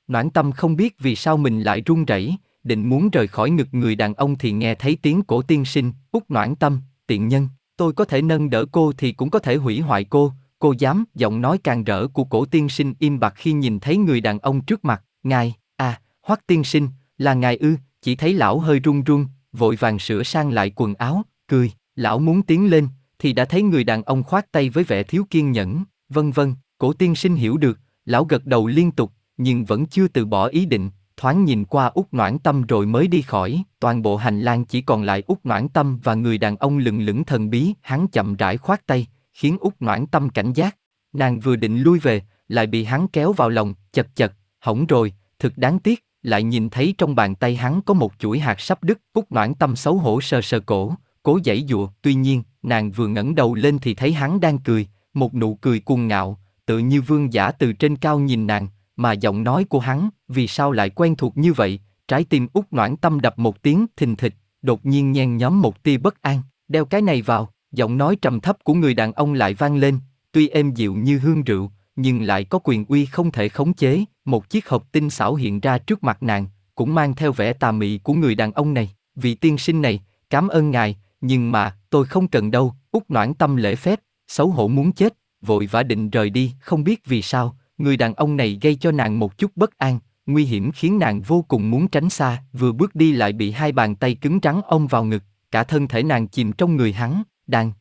Noãn tâm không biết vì sao mình lại run rẩy, định muốn rời khỏi ngực người đàn ông thì nghe thấy tiếng cổ tiên sinh, út noãn tâm, tiện nhân, tôi có thể nâng đỡ cô thì cũng có thể hủy hoại cô, cô dám, giọng nói càng rỡ của cổ tiên sinh im bặt khi nhìn thấy người đàn ông trước mặt, ngài, à, hoắc tiên sinh, là ngài ư, chỉ thấy lão hơi run run, vội vàng sửa sang lại quần áo, cười, lão muốn tiến lên, thì đã thấy người đàn ông khoát tay với vẻ thiếu kiên nhẫn, vân vân, cổ tiên sinh hiểu được, lão gật đầu liên tục, nhưng vẫn chưa từ bỏ ý định, thoáng nhìn qua út noãn tâm rồi mới đi khỏi, toàn bộ hành lang chỉ còn lại út noãn tâm và người đàn ông lừng lững thần bí, hắn chậm rãi khoát tay, khiến út noãn tâm cảnh giác. Nàng vừa định lui về, lại bị hắn kéo vào lòng, chật chật, hỏng rồi, thực đáng tiếc, lại nhìn thấy trong bàn tay hắn có một chuỗi hạt sắp đứt, út noãn tâm xấu hổ sờ sờ cổ, cố giãy dụa, tuy nhiên, nàng vừa ngẩng đầu lên thì thấy hắn đang cười, một nụ cười cuồng ngạo, tự như vương giả từ trên cao nhìn nàng, mà giọng nói của hắn, vì sao lại quen thuộc như vậy, trái tim út noãn tâm đập một tiếng thình thịch, đột nhiên nhen nhóm một tia bất an, đeo cái này vào, giọng nói trầm thấp của người đàn ông lại vang lên, tuy êm dịu như hương rượu, nhưng lại có quyền uy không thể khống chế, một chiếc hộp tinh xảo hiện ra trước mặt nàng, cũng mang theo vẻ tà mị của người đàn ông này, vị tiên sinh này, cảm ơn ngài, nhưng mà, tôi không cần đâu, út noãn tâm lễ phép, xấu hổ muốn chết, vội vã định rời đi, không biết vì sao, người đàn ông này gây cho nàng một chút bất an, nguy hiểm khiến nàng vô cùng muốn tránh xa, vừa bước đi lại bị hai bàn tay cứng trắng ôm vào ngực, cả thân thể nàng chìm trong người hắn, đang.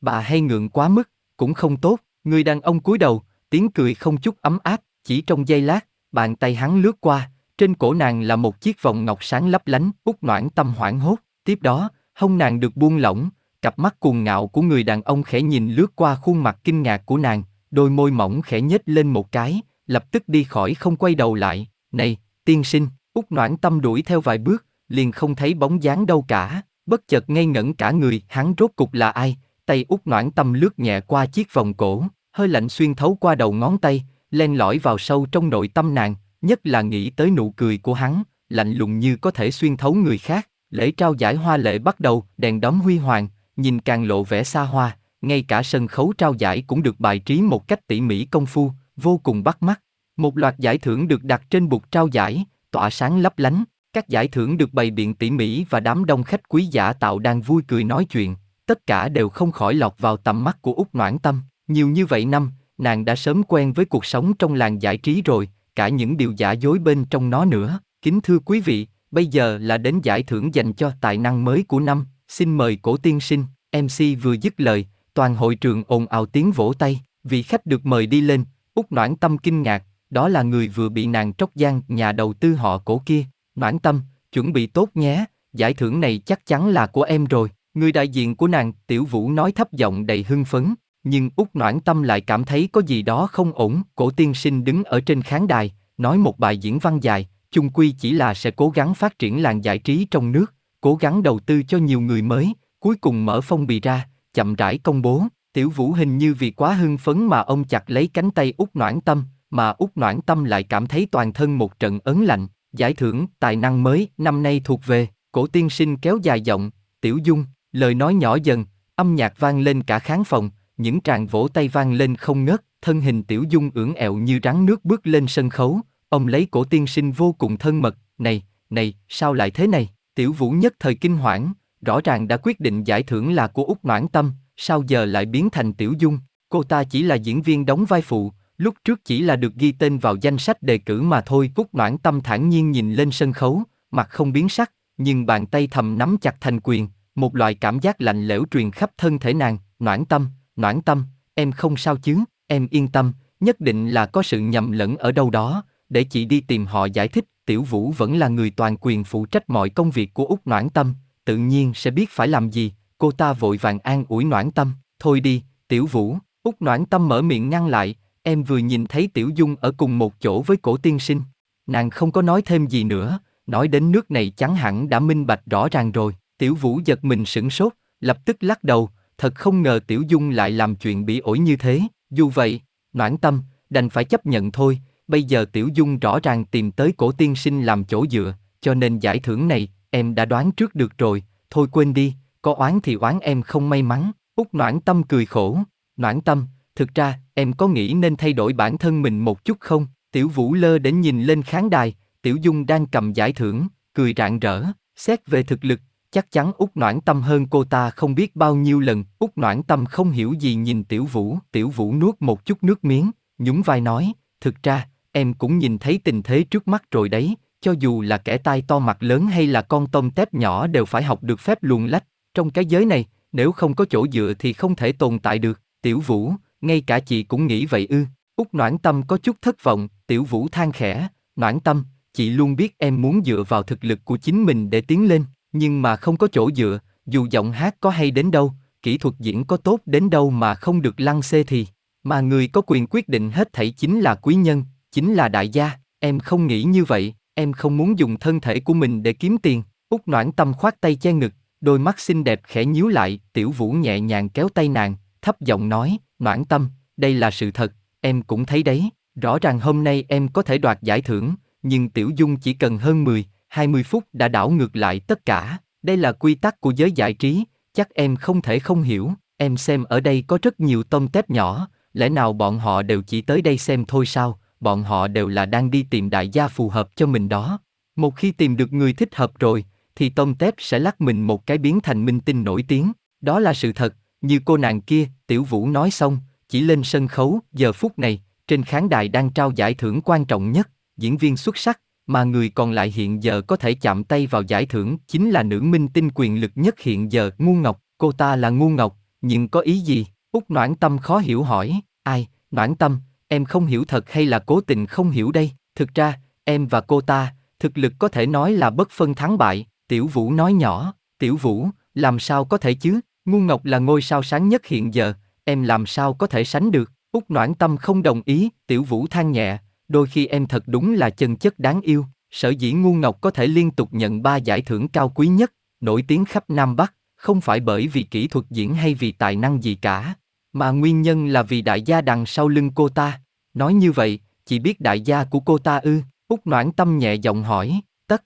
Bà hay ngượng quá mức, cũng không tốt, người đàn ông cúi đầu, tiếng cười không chút ấm áp, chỉ trong giây lát, bàn tay hắn lướt qua, trên cổ nàng là một chiếc vòng ngọc sáng lấp lánh, út noãn tâm hoảng hốt, tiếp đó, hông nàng được buông lỏng, cặp mắt cuồng ngạo của người đàn ông khẽ nhìn lướt qua khuôn mặt kinh ngạc của nàng, đôi môi mỏng khẽ nhếch lên một cái, lập tức đi khỏi không quay đầu lại. Này, tiên sinh, út noãn tâm đuổi theo vài bước, liền không thấy bóng dáng đâu cả, bất chợt ngây ngẩn cả người, hắn rốt cục là ai? Tay út noãn tâm lướt nhẹ qua chiếc vòng cổ, hơi lạnh xuyên thấu qua đầu ngón tay, len lỏi vào sâu trong nội tâm nàng, nhất là nghĩ tới nụ cười của hắn, lạnh lùng như có thể xuyên thấu người khác. Lễ trao giải hoa lệ bắt đầu, đèn đóm huy hoàng, nhìn càng lộ vẻ xa hoa, ngay cả sân khấu trao giải cũng được bài trí một cách tỉ mỉ công phu, vô cùng bắt mắt. Một loạt giải thưởng được đặt trên bục trao giải, tỏa sáng lấp lánh, các giải thưởng được bày biện tỉ mỉ và đám đông khách quý giả tạo đang vui cười nói chuyện, tất cả đều không khỏi lọt vào tầm mắt của Úc Noãn Tâm. Nhiều như vậy năm, nàng đã sớm quen với cuộc sống trong làng giải trí rồi, cả những điều giả dối bên trong nó nữa. Kính thưa quý vị, bây giờ là đến giải thưởng dành cho tài năng mới của năm, xin mời cổ tiên sinh. MC vừa dứt lời, toàn hội trường ồn ào tiếng vỗ tay, vị khách được mời đi lên, út noãn tâm kinh ngạc, đó là người vừa bị nàng tróc gian nhà đầu tư họ cổ kia, noãn tâm, chuẩn bị tốt nhé, giải thưởng này chắc chắn là của em rồi, người đại diện của nàng, tiểu vũ nói thấp giọng đầy hưng phấn, nhưng út noãn tâm lại cảm thấy có gì đó không ổn, cổ tiên sinh đứng ở trên khán đài, nói một bài diễn văn dài, chung quy chỉ là sẽ cố gắng phát triển làng giải trí trong nước, cố gắng đầu tư cho nhiều người mới, cuối cùng mở phong bì ra, chậm rãi công bố, tiểu vũ hình như vì quá hưng phấn mà ông chặt lấy cánh tay Úc noãn tâm, mà Úc noãn tâm lại cảm thấy toàn thân một trận ấn lạnh, giải thưởng tài năng mới năm nay thuộc về, cổ tiên sinh kéo dài giọng, tiểu dung, lời nói nhỏ dần, âm nhạc vang lên cả khán phòng, những tràng vỗ tay vang lên không ngớt, thân hình tiểu dung ưỡn ẹo như rắn nước bước lên sân khấu, ông lấy cổ tiên sinh vô cùng thân mật, này, này, sao lại thế này, tiểu vũ nhất thời kinh hoảng, rõ ràng đã quyết định giải thưởng là của Úc Noãn Tâm, sao giờ lại biến thành Tiểu Dung, cô ta chỉ là diễn viên đóng vai phụ, lúc trước chỉ là được ghi tên vào danh sách đề cử mà thôi. Úc Noãn Tâm thản nhiên nhìn lên sân khấu, mặt không biến sắc, nhưng bàn tay thầm nắm chặt thành quyền, một loại cảm giác lạnh lẽo truyền khắp thân thể nàng, Noãn Tâm, Noãn Tâm, em không sao chứ, em yên tâm, nhất định là có sự nhầm lẫn ở đâu đó, để chị đi tìm họ giải thích, Tiểu Vũ vẫn là người toàn quyền phụ trách mọi công việc của Úc Noãn Tâm, tự nhiên sẽ biết phải làm gì, cô ta vội vàng an ủi noãn tâm, thôi đi, tiểu vũ, út noãn tâm mở miệng ngăn lại, em vừa nhìn thấy tiểu dung ở cùng một chỗ với cổ tiên sinh. Nàng không có nói thêm gì nữa, nói đến nước này chắn hẳn đã minh bạch rõ ràng rồi, tiểu vũ giật mình sửng sốt, lập tức lắc đầu, thật không ngờ Tiểu Dung lại làm chuyện bị ổi như thế, dù vậy, noãn tâm, đành phải chấp nhận thôi, bây giờ Tiểu Dung rõ ràng tìm tới cổ tiên sinh làm chỗ dựa, cho nên giải thưởng này, em đã đoán trước được rồi, thôi quên đi, có oán thì oán em không may mắn, út noãn tâm cười khổ, noãn tâm, thực ra, em có nghĩ nên thay đổi bản thân mình một chút không? Tiểu Vũ lơ đến nhìn lên khán đài, Tiểu Dung đang cầm giải thưởng, cười rạng rỡ, xét về thực lực, chắc chắn út noãn tâm hơn cô ta không biết bao nhiêu lần, út noãn tâm không hiểu gì nhìn Tiểu Vũ, Tiểu Vũ nuốt một chút nước miếng, nhún vai nói, thực ra, em cũng nhìn thấy tình thế trước mắt rồi đấy, cho dù là kẻ tai to mặt lớn hay là con tôm tép nhỏ đều phải học được phép luồn lách, trong cái giới này, nếu không có chỗ dựa thì không thể tồn tại được, Tiểu Vũ, ngay cả chị cũng nghĩ vậy ư, út noãn tâm có chút thất vọng, Tiểu Vũ than khẽ, noãn tâm, chị luôn biết em muốn dựa vào thực lực của chính mình để tiến lên, nhưng mà không có chỗ dựa, dù giọng hát có hay đến đâu, kỹ thuật diễn có tốt đến đâu mà không được lăng xê thì, mà người có quyền quyết định hết thảy chính là quý nhân, chính là đại gia, em không nghĩ như vậy, em không muốn dùng thân thể của mình để kiếm tiền. Út noãn tâm khoát tay che ngực, đôi mắt xinh đẹp khẽ nhíu lại, tiểu vũ nhẹ nhàng kéo tay nàng, thấp giọng nói, noãn tâm, đây là sự thật, em cũng thấy đấy, rõ ràng hôm nay em có thể đoạt giải thưởng, nhưng tiểu dung chỉ cần hơn 10, 20 phút đã đảo ngược lại tất cả, đây là quy tắc của giới giải trí, chắc em không thể không hiểu, em xem ở đây có rất nhiều tôm tép nhỏ, lẽ nào bọn họ đều chỉ tới đây xem thôi sao, bọn họ đều là đang đi tìm đại gia phù hợp cho mình đó. Một khi tìm được người thích hợp rồi, thì Tom tép sẽ lắc mình một cái biến thành minh tinh nổi tiếng, đó là sự thật, như cô nàng kia, Tiểu Vũ nói xong, chỉ lên sân khấu, giờ phút này, trên khán đài đang trao giải thưởng quan trọng nhất, diễn viên xuất sắc, mà người còn lại hiện giờ có thể chạm tay vào giải thưởng chính là nữ minh tinh quyền lực nhất hiện giờ, Ngu Ngọc, cô ta là Ngu Ngọc, nhưng có ý gì? Úc Noãn Tâm khó hiểu hỏi, ai, Noãn Tâm, em không hiểu thật hay là cố tình không hiểu đây, thực ra, em và cô ta, thực lực có thể nói là bất phân thắng bại, Tiểu Vũ nói nhỏ, Tiểu Vũ, làm sao có thể chứ, Ngu Ngọc là ngôi sao sáng nhất hiện giờ, em làm sao có thể sánh được, Úc Noãn Tâm không đồng ý, Tiểu Vũ than nhẹ, đôi khi em thật đúng là chân chất đáng yêu, sở dĩ Ngu Ngọc có thể liên tục nhận ba giải thưởng cao quý nhất, nổi tiếng khắp Nam Bắc, không phải bởi vì kỹ thuật diễn hay vì tài năng gì cả, mà nguyên nhân là vì đại gia đằng sau lưng cô ta. Nói như vậy, chỉ biết đại gia của cô ta ư, Úc Noãn Tâm nhẹ giọng hỏi, tất.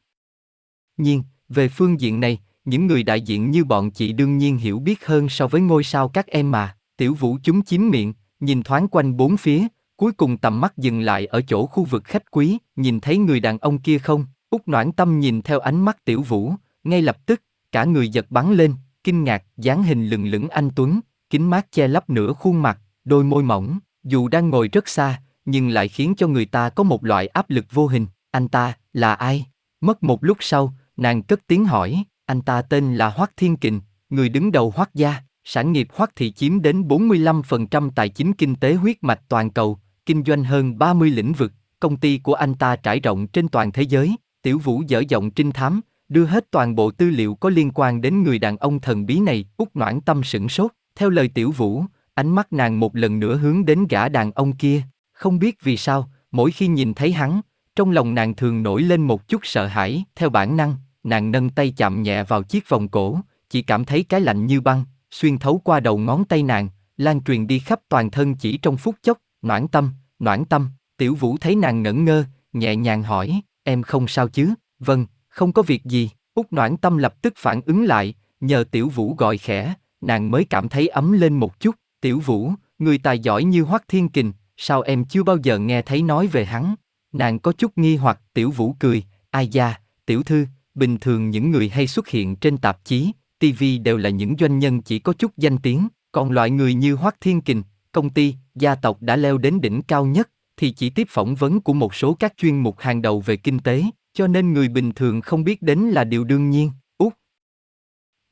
Nhiên, về phương diện này, những người đại diện như bọn chị đương nhiên hiểu biết hơn so với ngôi sao các em mà, tiểu vũ chúng chiếm miệng, nhìn thoáng quanh bốn phía, cuối cùng tầm mắt dừng lại ở chỗ khu vực khách quý, nhìn thấy người đàn ông kia không, Úc Noãn Tâm nhìn theo ánh mắt tiểu vũ, ngay lập tức, cả người giật bắn lên, kinh ngạc, dáng hình lừng lững anh Tuấn, kính mát che lấp nửa khuôn mặt, đôi môi mỏng, dù đang ngồi rất xa, nhưng lại khiến cho người ta có một loại áp lực vô hình. Anh ta, là ai? Mất một lúc sau, nàng cất tiếng hỏi, anh ta tên là Hoắc Thiên Kình, người đứng đầu Hoắc gia, sản nghiệp Hoắc thị chiếm đến 45% tài chính kinh tế huyết mạch toàn cầu, kinh doanh hơn 30 lĩnh vực, công ty của anh ta trải rộng trên toàn thế giới. Tiểu Vũ dở giọng trinh thám, đưa hết toàn bộ tư liệu có liên quan đến người đàn ông thần bí này, út noãn tâm sửng sốt. Theo lời Tiểu Vũ, ánh mắt nàng một lần nữa hướng đến gã đàn ông kia, không biết vì sao, mỗi khi nhìn thấy hắn, trong lòng nàng thường nổi lên một chút sợ hãi, theo bản năng, nàng nâng tay chạm nhẹ vào chiếc vòng cổ, chỉ cảm thấy cái lạnh như băng, xuyên thấu qua đầu ngón tay nàng, lan truyền đi khắp toàn thân chỉ trong phút chốc, noãn tâm, noãn tâm, tiểu vũ thấy nàng ngẩn ngơ, nhẹ nhàng hỏi, em không sao chứ, vâng, không có việc gì, út noãn tâm lập tức phản ứng lại, nhờ tiểu vũ gọi khẽ, nàng mới cảm thấy ấm lên một chút, tiểu vũ, người tài giỏi như Hoắc Thiên Kình, sao em chưa bao giờ nghe thấy nói về hắn? Nàng có chút nghi hoặc tiểu vũ cười, ai da, tiểu thư, bình thường những người hay xuất hiện trên tạp chí, TV đều là những doanh nhân chỉ có chút danh tiếng, còn loại người như Hoắc Thiên Kình, công ty, gia tộc đã leo đến đỉnh cao nhất, thì chỉ tiếp phỏng vấn của một số các chuyên mục hàng đầu về kinh tế, cho nên người bình thường không biết đến là điều đương nhiên.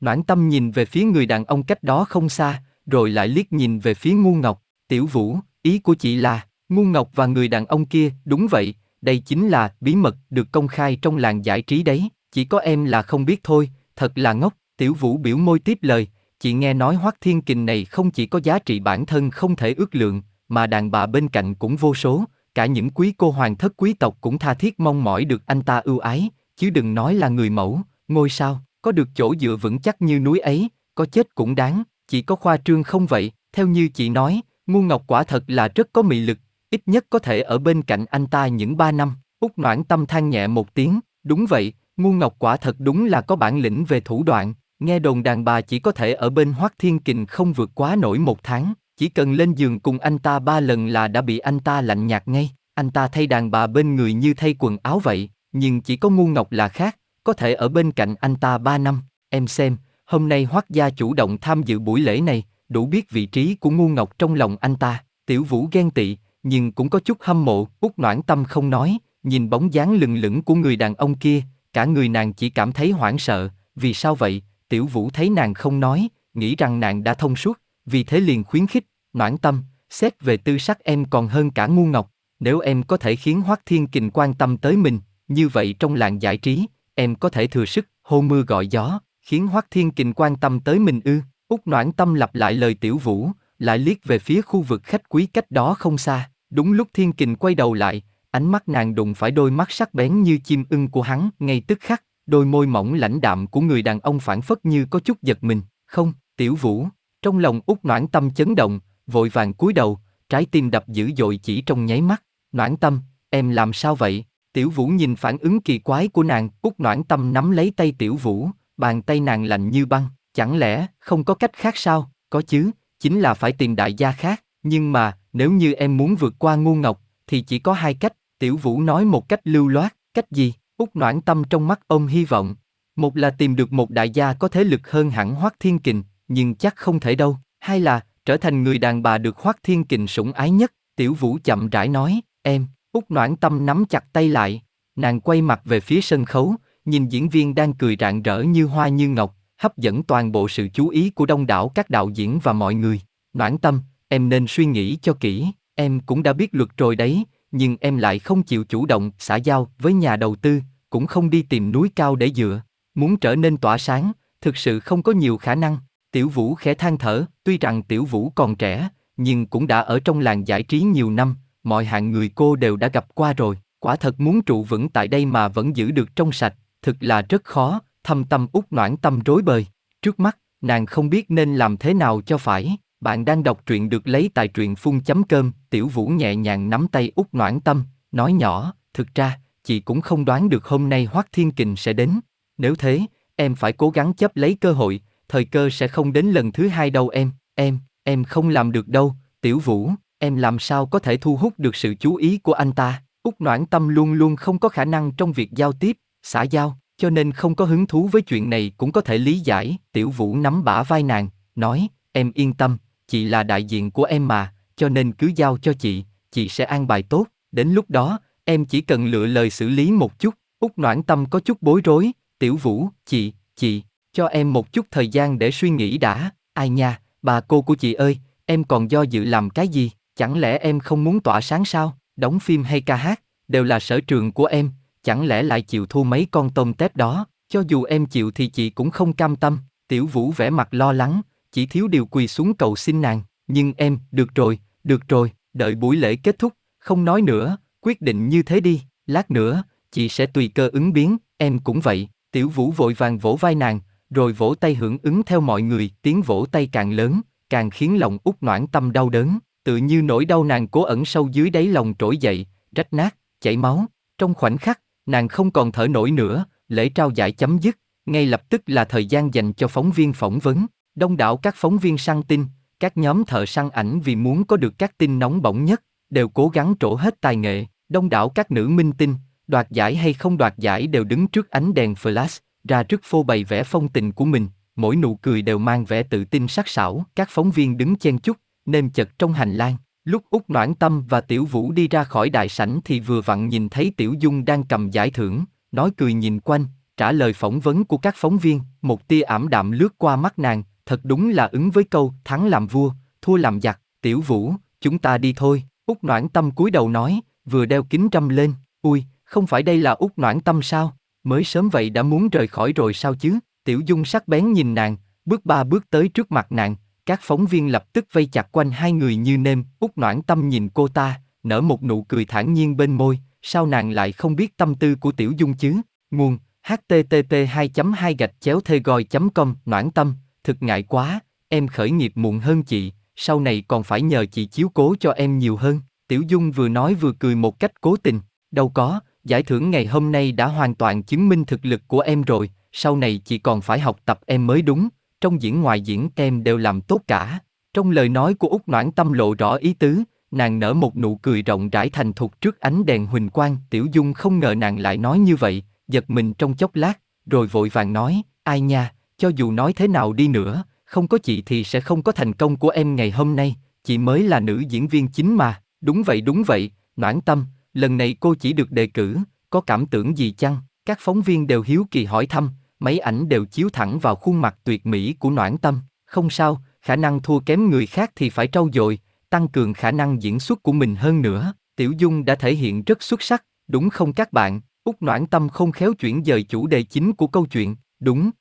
Noãn tâm nhìn về phía người đàn ông cách đó không xa, rồi lại liếc nhìn về phía ngu ngọc, tiểu vũ, ý của chị là, ngu ngọc và người đàn ông kia, đúng vậy, đây chính là bí mật được công khai trong làng giải trí đấy, chỉ có em là không biết thôi, thật là ngốc, tiểu vũ biểu môi tiếp lời, chị nghe nói Hoắc Thiên Kình này không chỉ có giá trị bản thân không thể ước lượng, mà đàn bà bên cạnh cũng vô số, cả những quý cô hoàng thất quý tộc cũng tha thiết mong mỏi được anh ta ưu ái, chứ đừng nói là người mẫu, ngôi sao, có được chỗ dựa vững chắc như núi ấy, có chết cũng đáng, chỉ có khoa trương không vậy? Theo như chị nói, Ngu Ngọc quả thật là rất có mị lực, ít nhất có thể ở bên cạnh anh ta những ba năm. Úc Noãn Tâm than nhẹ một tiếng, đúng vậy, Ngu Ngọc quả thật đúng là có bản lĩnh về thủ đoạn, nghe đồn đàn bà chỉ có thể ở bên Hoắc Thiên Kình không vượt quá nổi một tháng, chỉ cần lên giường cùng anh ta ba lần là đã bị anh ta lạnh nhạt ngay, anh ta thay đàn bà bên người như thay quần áo vậy, nhưng chỉ có Ngu Ngọc là khác, có thể ở bên cạnh anh ta ba năm, em xem, hôm nay Hoắc gia chủ động tham dự buổi lễ này, đủ biết vị trí của Ngu Ngọc trong lòng anh ta, Tiểu Vũ ghen tị, nhưng cũng có chút hâm mộ, Út Noãn Tâm không nói, nhìn bóng dáng lừng lững của người đàn ông kia, cả người nàng chỉ cảm thấy hoảng sợ, vì sao vậy? Tiểu Vũ thấy nàng không nói, nghĩ rằng nàng đã thông suốt, vì thế liền khuyến khích, Noãn Tâm, xét về tư sắc em còn hơn cả ngu ngọc, nếu em có thể khiến Hoắc Thiên Kình quan tâm tới mình, như vậy trong làng giải trí, em có thể thừa sức, hô mưa gọi gió, khiến Hoắc Thiên Kình quan tâm tới mình ư? Úc Noãn Tâm lặp lại lời Tiểu Vũ, lại liếc về phía khu vực khách quý cách đó không xa. Đúng lúc Thiên Kình quay đầu lại, ánh mắt nàng đụng phải đôi mắt sắc bén như chim ưng của hắn, ngay tức khắc, đôi môi mỏng lãnh đạm của người đàn ông phản phất như có chút giật mình. Không, Tiểu Vũ, trong lòng Úc Noãn Tâm chấn động, vội vàng cúi đầu, trái tim đập dữ dội chỉ trong nháy mắt. Noãn Tâm, em làm sao vậy? Tiểu Vũ nhìn phản ứng kỳ quái của nàng, Cúc Noãn Tâm nắm lấy tay Tiểu Vũ, bàn tay nàng lạnh như băng, chẳng lẽ không có cách khác sao? Có chứ, chính là phải tìm đại gia khác, nhưng mà, nếu như em muốn vượt qua ngu ngọc, thì chỉ có hai cách, Tiểu Vũ nói một cách lưu loát, cách gì? Úc Noãn Tâm trong mắt ông hy vọng. Một là tìm được một đại gia có thế lực hơn hẳn Hoắc Thiên Kình, nhưng chắc không thể đâu. Hai là, trở thành người đàn bà được Hoắc Thiên Kình sủng ái nhất. Tiểu Vũ chậm rãi nói, em, Úc Noãn Tâm nắm chặt tay lại. Nàng quay mặt về phía sân khấu, nhìn diễn viên đang cười rạng rỡ như hoa như ngọc, hấp dẫn toàn bộ sự chú ý của đông đảo các đạo diễn và mọi người. Noãn Tâm, em nên suy nghĩ cho kỹ, em cũng đã biết luật rồi đấy, nhưng em lại không chịu chủ động xã giao với nhà đầu tư, cũng không đi tìm núi cao để dựa. Muốn trở nên tỏa sáng, thực sự không có nhiều khả năng. Tiểu Vũ khẽ than thở, tuy rằng Tiểu Vũ còn trẻ, nhưng cũng đã ở trong làng giải trí nhiều năm, mọi hạng người cô đều đã gặp qua rồi. Quả thật muốn trụ vững tại đây mà vẫn giữ được trong sạch, thực là rất khó, thâm tâm út noãn tâm rối bời. Trước mắt, nàng không biết nên làm thế nào cho phải. Bạn đang đọc truyện được lấy tại truyện phun chấm cơm, tiểu vũ nhẹ nhàng nắm tay út noãn tâm, nói nhỏ, thực ra, chị cũng không đoán được hôm nay Hoắc Thiên Kình sẽ đến. Nếu thế, em phải cố gắng chấp lấy cơ hội, thời cơ sẽ không đến lần thứ hai đâu em, em, em không làm được đâu, tiểu vũ, em làm sao có thể thu hút được sự chú ý của anh ta. Út noãn tâm luôn luôn không có khả năng trong việc giao tiếp, xã giao, cho nên không có hứng thú với chuyện này cũng có thể lý giải. Tiểu vũ nắm bả vai nàng, nói, em yên tâm, chị là đại diện của em mà, cho nên cứ giao cho chị, chị sẽ an bài tốt, đến lúc đó, em chỉ cần lựa lời xử lý một chút. Út noãn tâm có chút bối rối, tiểu vũ, chị, chị, cho em một chút thời gian để suy nghĩ đã, ai nha, bà cô của chị ơi, em còn do dự làm cái gì, chẳng lẽ em không muốn tỏa sáng sao, đóng phim hay ca hát, đều là sở trường của em, chẳng lẽ lại chịu thu mấy con tôm tép đó, cho dù em chịu thì chị cũng không cam tâm, tiểu vũ vẻ mặt lo lắng, chỉ thiếu điều quỳ xuống cầu xin nàng, nhưng em, được rồi, được rồi, đợi buổi lễ kết thúc, không nói nữa, quyết định như thế đi, lát nữa, chị sẽ tùy cơ ứng biến, em cũng vậy, tiểu vũ vội vàng vỗ vai nàng, rồi vỗ tay hưởng ứng theo mọi người, tiếng vỗ tay càng lớn, càng khiến lòng út noãn tâm đau đớn, tự như nỗi đau nàng cố ẩn sâu dưới đáy lòng trỗi dậy, rách nát, chảy máu, trong khoảnh khắc, nàng không còn thở nổi nữa, lễ trao giải chấm dứt, ngay lập tức là thời gian dành cho phóng viên phỏng vấn, đông đảo các phóng viên săn tin, các nhóm thợ săn ảnh vì muốn có được các tin nóng bỏng nhất, đều cố gắng trổ hết tài nghệ, đông đảo các nữ minh tinh, đoạt giải hay không đoạt giải đều đứng trước ánh đèn flash, ra trước phô bày vẻ phong tình của mình, mỗi nụ cười đều mang vẻ tự tin sắc sảo. Các phóng viên đứng chen chúc, nêm chật trong hành lang. Lúc Úc Noãn Tâm và Tiểu Vũ đi ra khỏi đại sảnh thì vừa vặn nhìn thấy Tiểu Dung đang cầm giải thưởng, nói cười nhìn quanh, trả lời phỏng vấn của các phóng viên, một tia ảm đạm lướt qua mắt nàng, thật đúng là ứng với câu thắng làm vua, thua làm giặc, Tiểu Vũ, chúng ta đi thôi. Úc Noãn Tâm cúi đầu nói, vừa đeo kính râm lên, ui, không phải đây là Úc Noãn Tâm sao? Mới sớm vậy đã muốn rời khỏi rồi sao chứ? Tiểu Dung sắc bén nhìn nàng, bước ba bước tới trước mặt nàng, các phóng viên lập tức vây chặt quanh hai người như nêm, út noãn tâm nhìn cô ta, nở một nụ cười thản nhiên bên môi, sao nàng lại không biết tâm tư của Tiểu Dung chứ? Nguồn http 2 2 gạch chéo thê gòi com noãn tâm thực ngại quá em khởi nghiệp muộn hơn chị, sau này còn phải nhờ chị chiếu cố cho em nhiều hơn. Tiểu Dung vừa nói vừa cười một cách cố tình, đâu có, giải thưởng ngày hôm nay đã hoàn toàn chứng minh thực lực của em rồi, sau này chị còn phải học tập em mới đúng, trong diễn ngoài diễn em đều làm tốt cả. Trong lời nói của Úc Noãn Tâm lộ rõ ý tứ, nàng nở một nụ cười rộng rãi thành thục trước ánh đèn huỳnh quang. Tiểu Dung không ngờ nàng lại nói như vậy, giật mình trong chốc lát, rồi vội vàng nói, ai nha, cho dù nói thế nào đi nữa, không có chị thì sẽ không có thành công của em ngày hôm nay, chị mới là nữ diễn viên chính mà, đúng vậy đúng vậy, noãn tâm, lần này cô chỉ được đề cử, có cảm tưởng gì chăng? Các phóng viên đều hiếu kỳ hỏi thăm, mấy ảnh đều chiếu thẳng vào khuôn mặt tuyệt mỹ của noãn tâm, không sao, khả năng thua kém người khác thì phải trau dồi, tăng cường khả năng diễn xuất của mình hơn nữa. Tiểu Dung đã thể hiện rất xuất sắc, đúng không các bạn? Úc Noãn Tâm không khéo chuyển dời chủ đề chính của câu chuyện, đúng.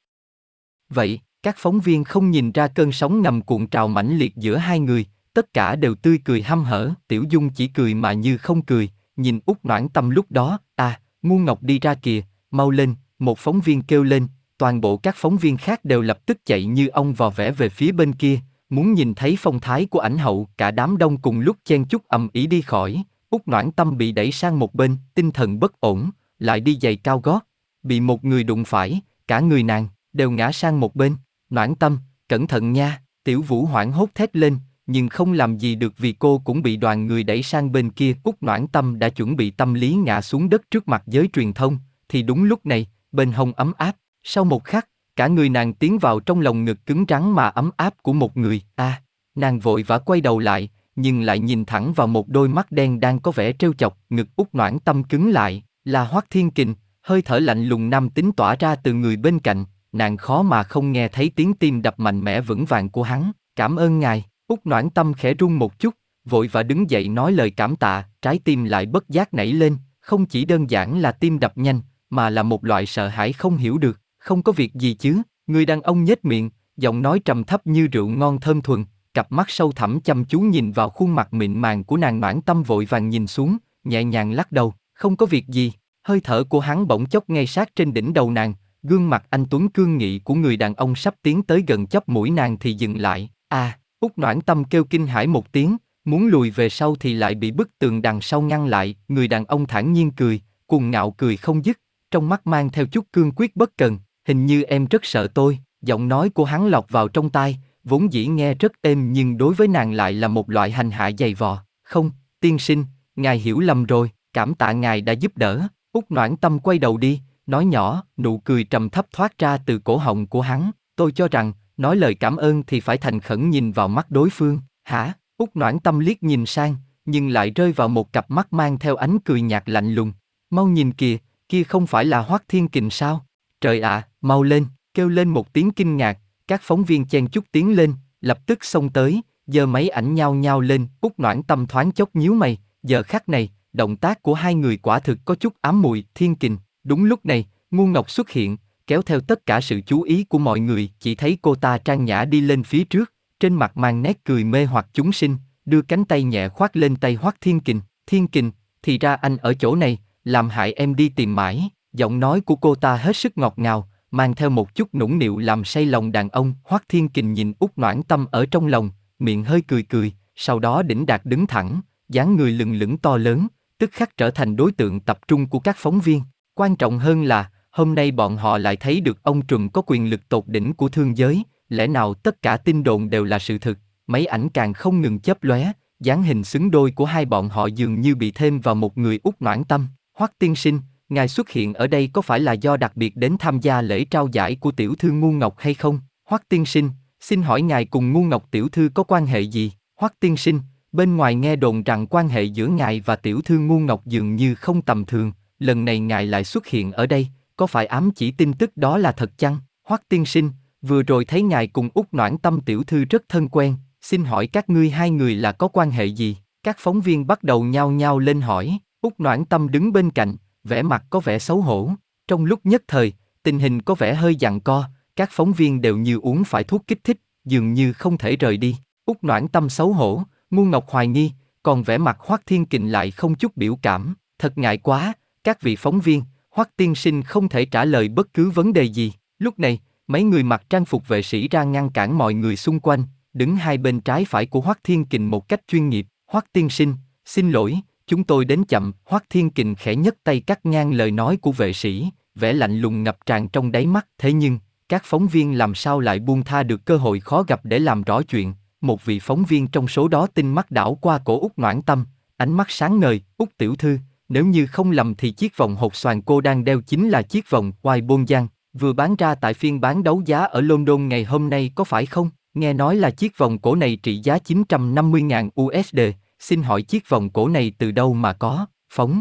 Vậy, các phóng viên không nhìn ra cơn sóng ngầm cuộn trào mãnh liệt giữa hai người, tất cả đều tươi cười hăm hở, Tiểu Dung chỉ cười mà như không cười, nhìn Úc Noãn Tâm lúc đó, à, ngu ngọc đi ra kìa, mau lên, một phóng viên kêu lên, toàn bộ các phóng viên khác đều lập tức chạy như ông vò vẽ về phía bên kia, muốn nhìn thấy phong thái của ảnh hậu, cả đám đông cùng lúc chen chúc ầm ĩ đi khỏi, Úc Noãn Tâm bị đẩy sang một bên, tinh thần bất ổn, lại đi giày cao gót, bị một người đụng phải, cả người nàng đều ngã sang một bên, Noãn Tâm, cẩn thận nha, Tiểu Vũ hoảng hốt thét lên, nhưng không làm gì được vì cô cũng bị đoàn người đẩy sang bên kia. Úc Noãn Tâm đã chuẩn bị tâm lý ngã xuống đất trước mặt giới truyền thông, thì đúng lúc này, bên hông ấm áp, sau một khắc, cả người nàng tiến vào trong lòng ngực cứng rắn mà ấm áp của một người. A, à, nàng vội vã quay đầu lại, nhưng lại nhìn thẳng vào một đôi mắt đen đang có vẻ trêu chọc, ngực út noãn tâm cứng lại, là Hoắc Thiên Kình, hơi thở lạnh lùng nam tính tỏa ra từ người bên cạnh, nàng khó mà không nghe thấy tiếng tim đập mạnh mẽ vững vàng của hắn. Cảm ơn ngài, út noãn tâm khẽ run một chút, vội và đứng dậy nói lời cảm tạ, trái tim lại bất giác nảy lên, không chỉ đơn giản là tim đập nhanh, mà là một loại sợ hãi không hiểu được. Không có việc gì chứ, người đàn ông nhếch miệng, giọng nói trầm thấp như rượu ngon thơm thuần, cặp mắt sâu thẳm chăm chú nhìn vào khuôn mặt mịn màng của nàng mãn tâm vội vàng nhìn xuống, nhẹ nhàng lắc đầu, không có việc gì, hơi thở của hắn bỗng chốc ngay sát trên đỉnh đầu nàng, gương mặt anh Tuấn cương nghị của người đàn ông sắp tiến tới gần chóp mũi nàng thì dừng lại, à, út noãn tâm kêu kinh hãi một tiếng, muốn lùi về sau thì lại bị bức tường đằng sau ngăn lại, người đàn ông thản nhiên cười, cuồng ngạo cười không dứt, trong mắt mang theo chút cương quyết bất cần, hình như em rất sợ tôi, giọng nói của hắn lọt vào trong tai, vốn dĩ nghe rất êm nhưng đối với nàng lại là một loại hành hạ dày vò. Không, tiên sinh, ngài hiểu lầm rồi, cảm tạ ngài đã giúp đỡ. Út noãn tâm quay đầu đi, nói nhỏ, nụ cười trầm thấp thoát ra từ cổ họng của hắn. Tôi cho rằng, nói lời cảm ơn thì phải thành khẩn nhìn vào mắt đối phương. Hả? Út noãn tâm liếc nhìn sang, nhưng lại rơi vào một cặp mắt mang theo ánh cười nhạt lạnh lùng. Mau nhìn kìa, kia không phải là Hoắc Thiên Kình sao? Trời ạ, à, mau lên, kêu lên một tiếng kinh ngạc, các phóng viên chen chúc tiếng lên, lập tức xông tới, giờ máy ảnh nhao nhao lên, út noãn tâm thoáng chốc nhíu mày, giờ khắc này, động tác của hai người quả thực có chút ám mùi, thiên kình, đúng lúc này, ngu ngọc xuất hiện, kéo theo tất cả sự chú ý của mọi người, chỉ thấy cô ta trang nhã đi lên phía trước, trên mặt mang nét cười mê hoặc chúng sinh, đưa cánh tay nhẹ khoác lên tay hoắc thiên kình, thiên kình, thì ra anh ở chỗ này, làm hại em đi tìm mãi. Giọng nói của cô ta hết sức ngọt ngào, mang theo một chút nũng nịu làm say lòng đàn ông. Hoắc Thiên Kình nhìn út noãn tâm ở trong lòng, miệng hơi cười cười, sau đó đỉnh đạt đứng thẳng, dáng người lừng lững to lớn, tức khắc trở thành đối tượng tập trung của các phóng viên. Quan trọng hơn là, hôm nay bọn họ lại thấy được ông Trùm có quyền lực tột đỉnh của thương giới, lẽ nào tất cả tin đồn đều là sự thực, mấy ảnh càng không ngừng chớp lóe, dáng hình xứng đôi của hai bọn họ dường như bị thêm vào một người út noãn tâm. Hoắc tiên sinh, ngài xuất hiện ở đây có phải là do đặc biệt đến tham gia lễ trao giải của tiểu thư ngu ngọc hay không? Hoắc tiên sinh, xin hỏi ngài cùng ngu ngọc tiểu thư có quan hệ gì? Hoắc tiên sinh, bên ngoài nghe đồn rằng quan hệ giữa ngài và tiểu thư ngu ngọc dường như không tầm thường, lần này ngài lại xuất hiện ở đây, có phải ám chỉ tin tức đó là thật chăng? Hoắc tiên sinh, vừa rồi thấy ngài cùng Úc noãn tâm tiểu thư rất thân quen, xin hỏi các ngươi hai người là có quan hệ gì? Các phóng viên bắt đầu nhao nhao lên hỏi. Úc Noãn Tâm đứng bên cạnh, vẻ mặt có vẻ xấu hổ. Trong lúc nhất thời, tình hình có vẻ hơi giằng co, các phóng viên đều như uống phải thuốc kích thích, dường như không thể rời đi. Úc Noãn Tâm xấu hổ, ngu ngọc hoài nghi, còn vẻ mặt Hoắc Thiên Kình lại không chút biểu cảm. Thật ngại quá, các vị phóng viên, Hoắc Tiên Sinh không thể trả lời bất cứ vấn đề gì. Lúc này, mấy người mặc trang phục vệ sĩ ra ngăn cản mọi người xung quanh, đứng hai bên trái phải của Hoắc Thiên Kình một cách chuyên nghiệp. Hoắc tiên sinh, xin lỗi, chúng tôi đến chậm. Hoắc Thiên Kình khẽ nhấc tay cắt ngang lời nói của vệ sĩ, vẻ lạnh lùng ngập tràn trong đáy mắt. Thế nhưng, các phóng viên làm sao lại buông tha được cơ hội khó gặp để làm rõ chuyện. Một vị phóng viên trong số đó tinh mắt đảo qua cổ út noãn tâm, ánh mắt sáng ngời, út tiểu thư, nếu như không lầm thì chiếc vòng hột xoàn cô đang đeo chính là chiếc vòng quai Bôn Giang, vừa bán ra tại phiên bán đấu giá ở London ngày hôm nay có phải không? Nghe nói là chiếc vòng cổ này trị giá 950.000 USD, xin hỏi chiếc vòng cổ này từ đâu mà có, phóng.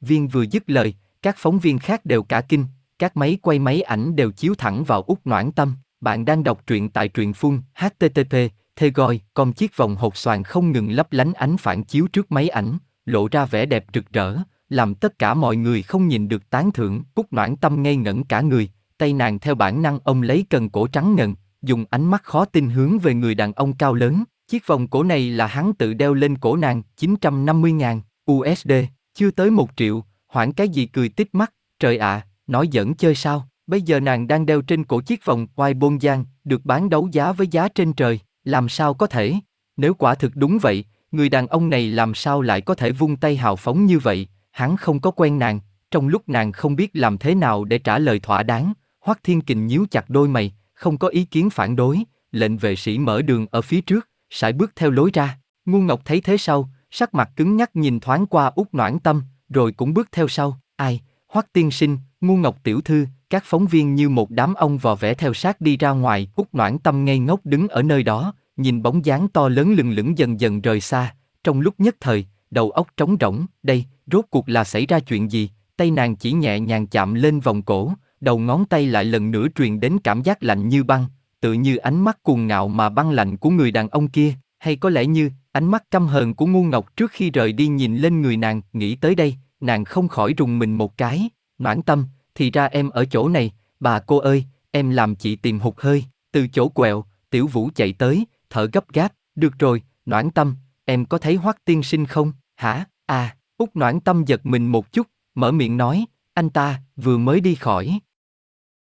Viên vừa dứt lời, các phóng viên khác đều cả kinh, các máy quay máy ảnh đều chiếu thẳng vào út noãn tâm. Bạn đang đọc truyện tại truyện phun http thê gọi con chiếc vòng hột xoàn không ngừng lấp lánh ánh phản chiếu trước máy ảnh, lộ ra vẻ đẹp rực rỡ, làm tất cả mọi người không nhìn được tán thưởng. Cúc noãn tâm ngây ngẩn cả người, tay nàng theo bản năng ông lấy cần cổ trắng ngần, dùng ánh mắt khó tin hướng về người đàn ông cao lớn. Chiếc vòng cổ này là hắn tự đeo lên cổ nàng, 950.000 USD, chưa tới một triệu, hoảng cái gì cười tít mắt, trời ạ, nói giỡn chơi sao, bây giờ nàng đang đeo trên cổ chiếc vòng quai bôn giang, được bán đấu giá với giá trên trời, làm sao có thể, nếu quả thực đúng vậy, người đàn ông này làm sao lại có thể vung tay hào phóng như vậy, hắn không có quen nàng, trong lúc nàng không biết làm thế nào để trả lời thỏa đáng, Hoắc Thiên Kình nhíu chặt đôi mày, không có ý kiến phản đối, lệnh vệ sĩ mở đường ở phía trước, sải bước theo lối ra. Ngu Ngọc thấy thế sau, sắc mặt cứng nhắc nhìn thoáng qua út noãn tâm, rồi cũng bước theo sau. Ai, Hoắc tiên sinh, Ngu Ngọc tiểu thư, các phóng viên như một đám ông vò vẽ theo sát đi ra ngoài. Út noãn tâm ngây ngốc đứng ở nơi đó, nhìn bóng dáng to lớn lừng lững dần dần rời xa. Trong lúc nhất thời, đầu óc trống rỗng, đây, rốt cuộc là xảy ra chuyện gì? Tay nàng chỉ nhẹ nhàng chạm lên vòng cổ, đầu ngón tay lại lần nữa truyền đến cảm giác lạnh như băng, tự như ánh mắt cuồng ngạo mà băng lạnh của người đàn ông kia, hay có lẽ như ánh mắt căm hờn của ngu ngọc trước khi rời đi nhìn lên người nàng, nghĩ tới đây, nàng không khỏi rùng mình một cái, noãn tâm, thì ra em ở chỗ này, bà cô ơi, em làm chị tìm hụt hơi, từ chỗ quẹo, tiểu vũ chạy tới, thở gấp gáp, được rồi, noãn tâm, em có thấy hoắc tiên sinh không, hả, à, út noãn tâm giật mình một chút, mở miệng nói, anh ta, vừa mới đi khỏi.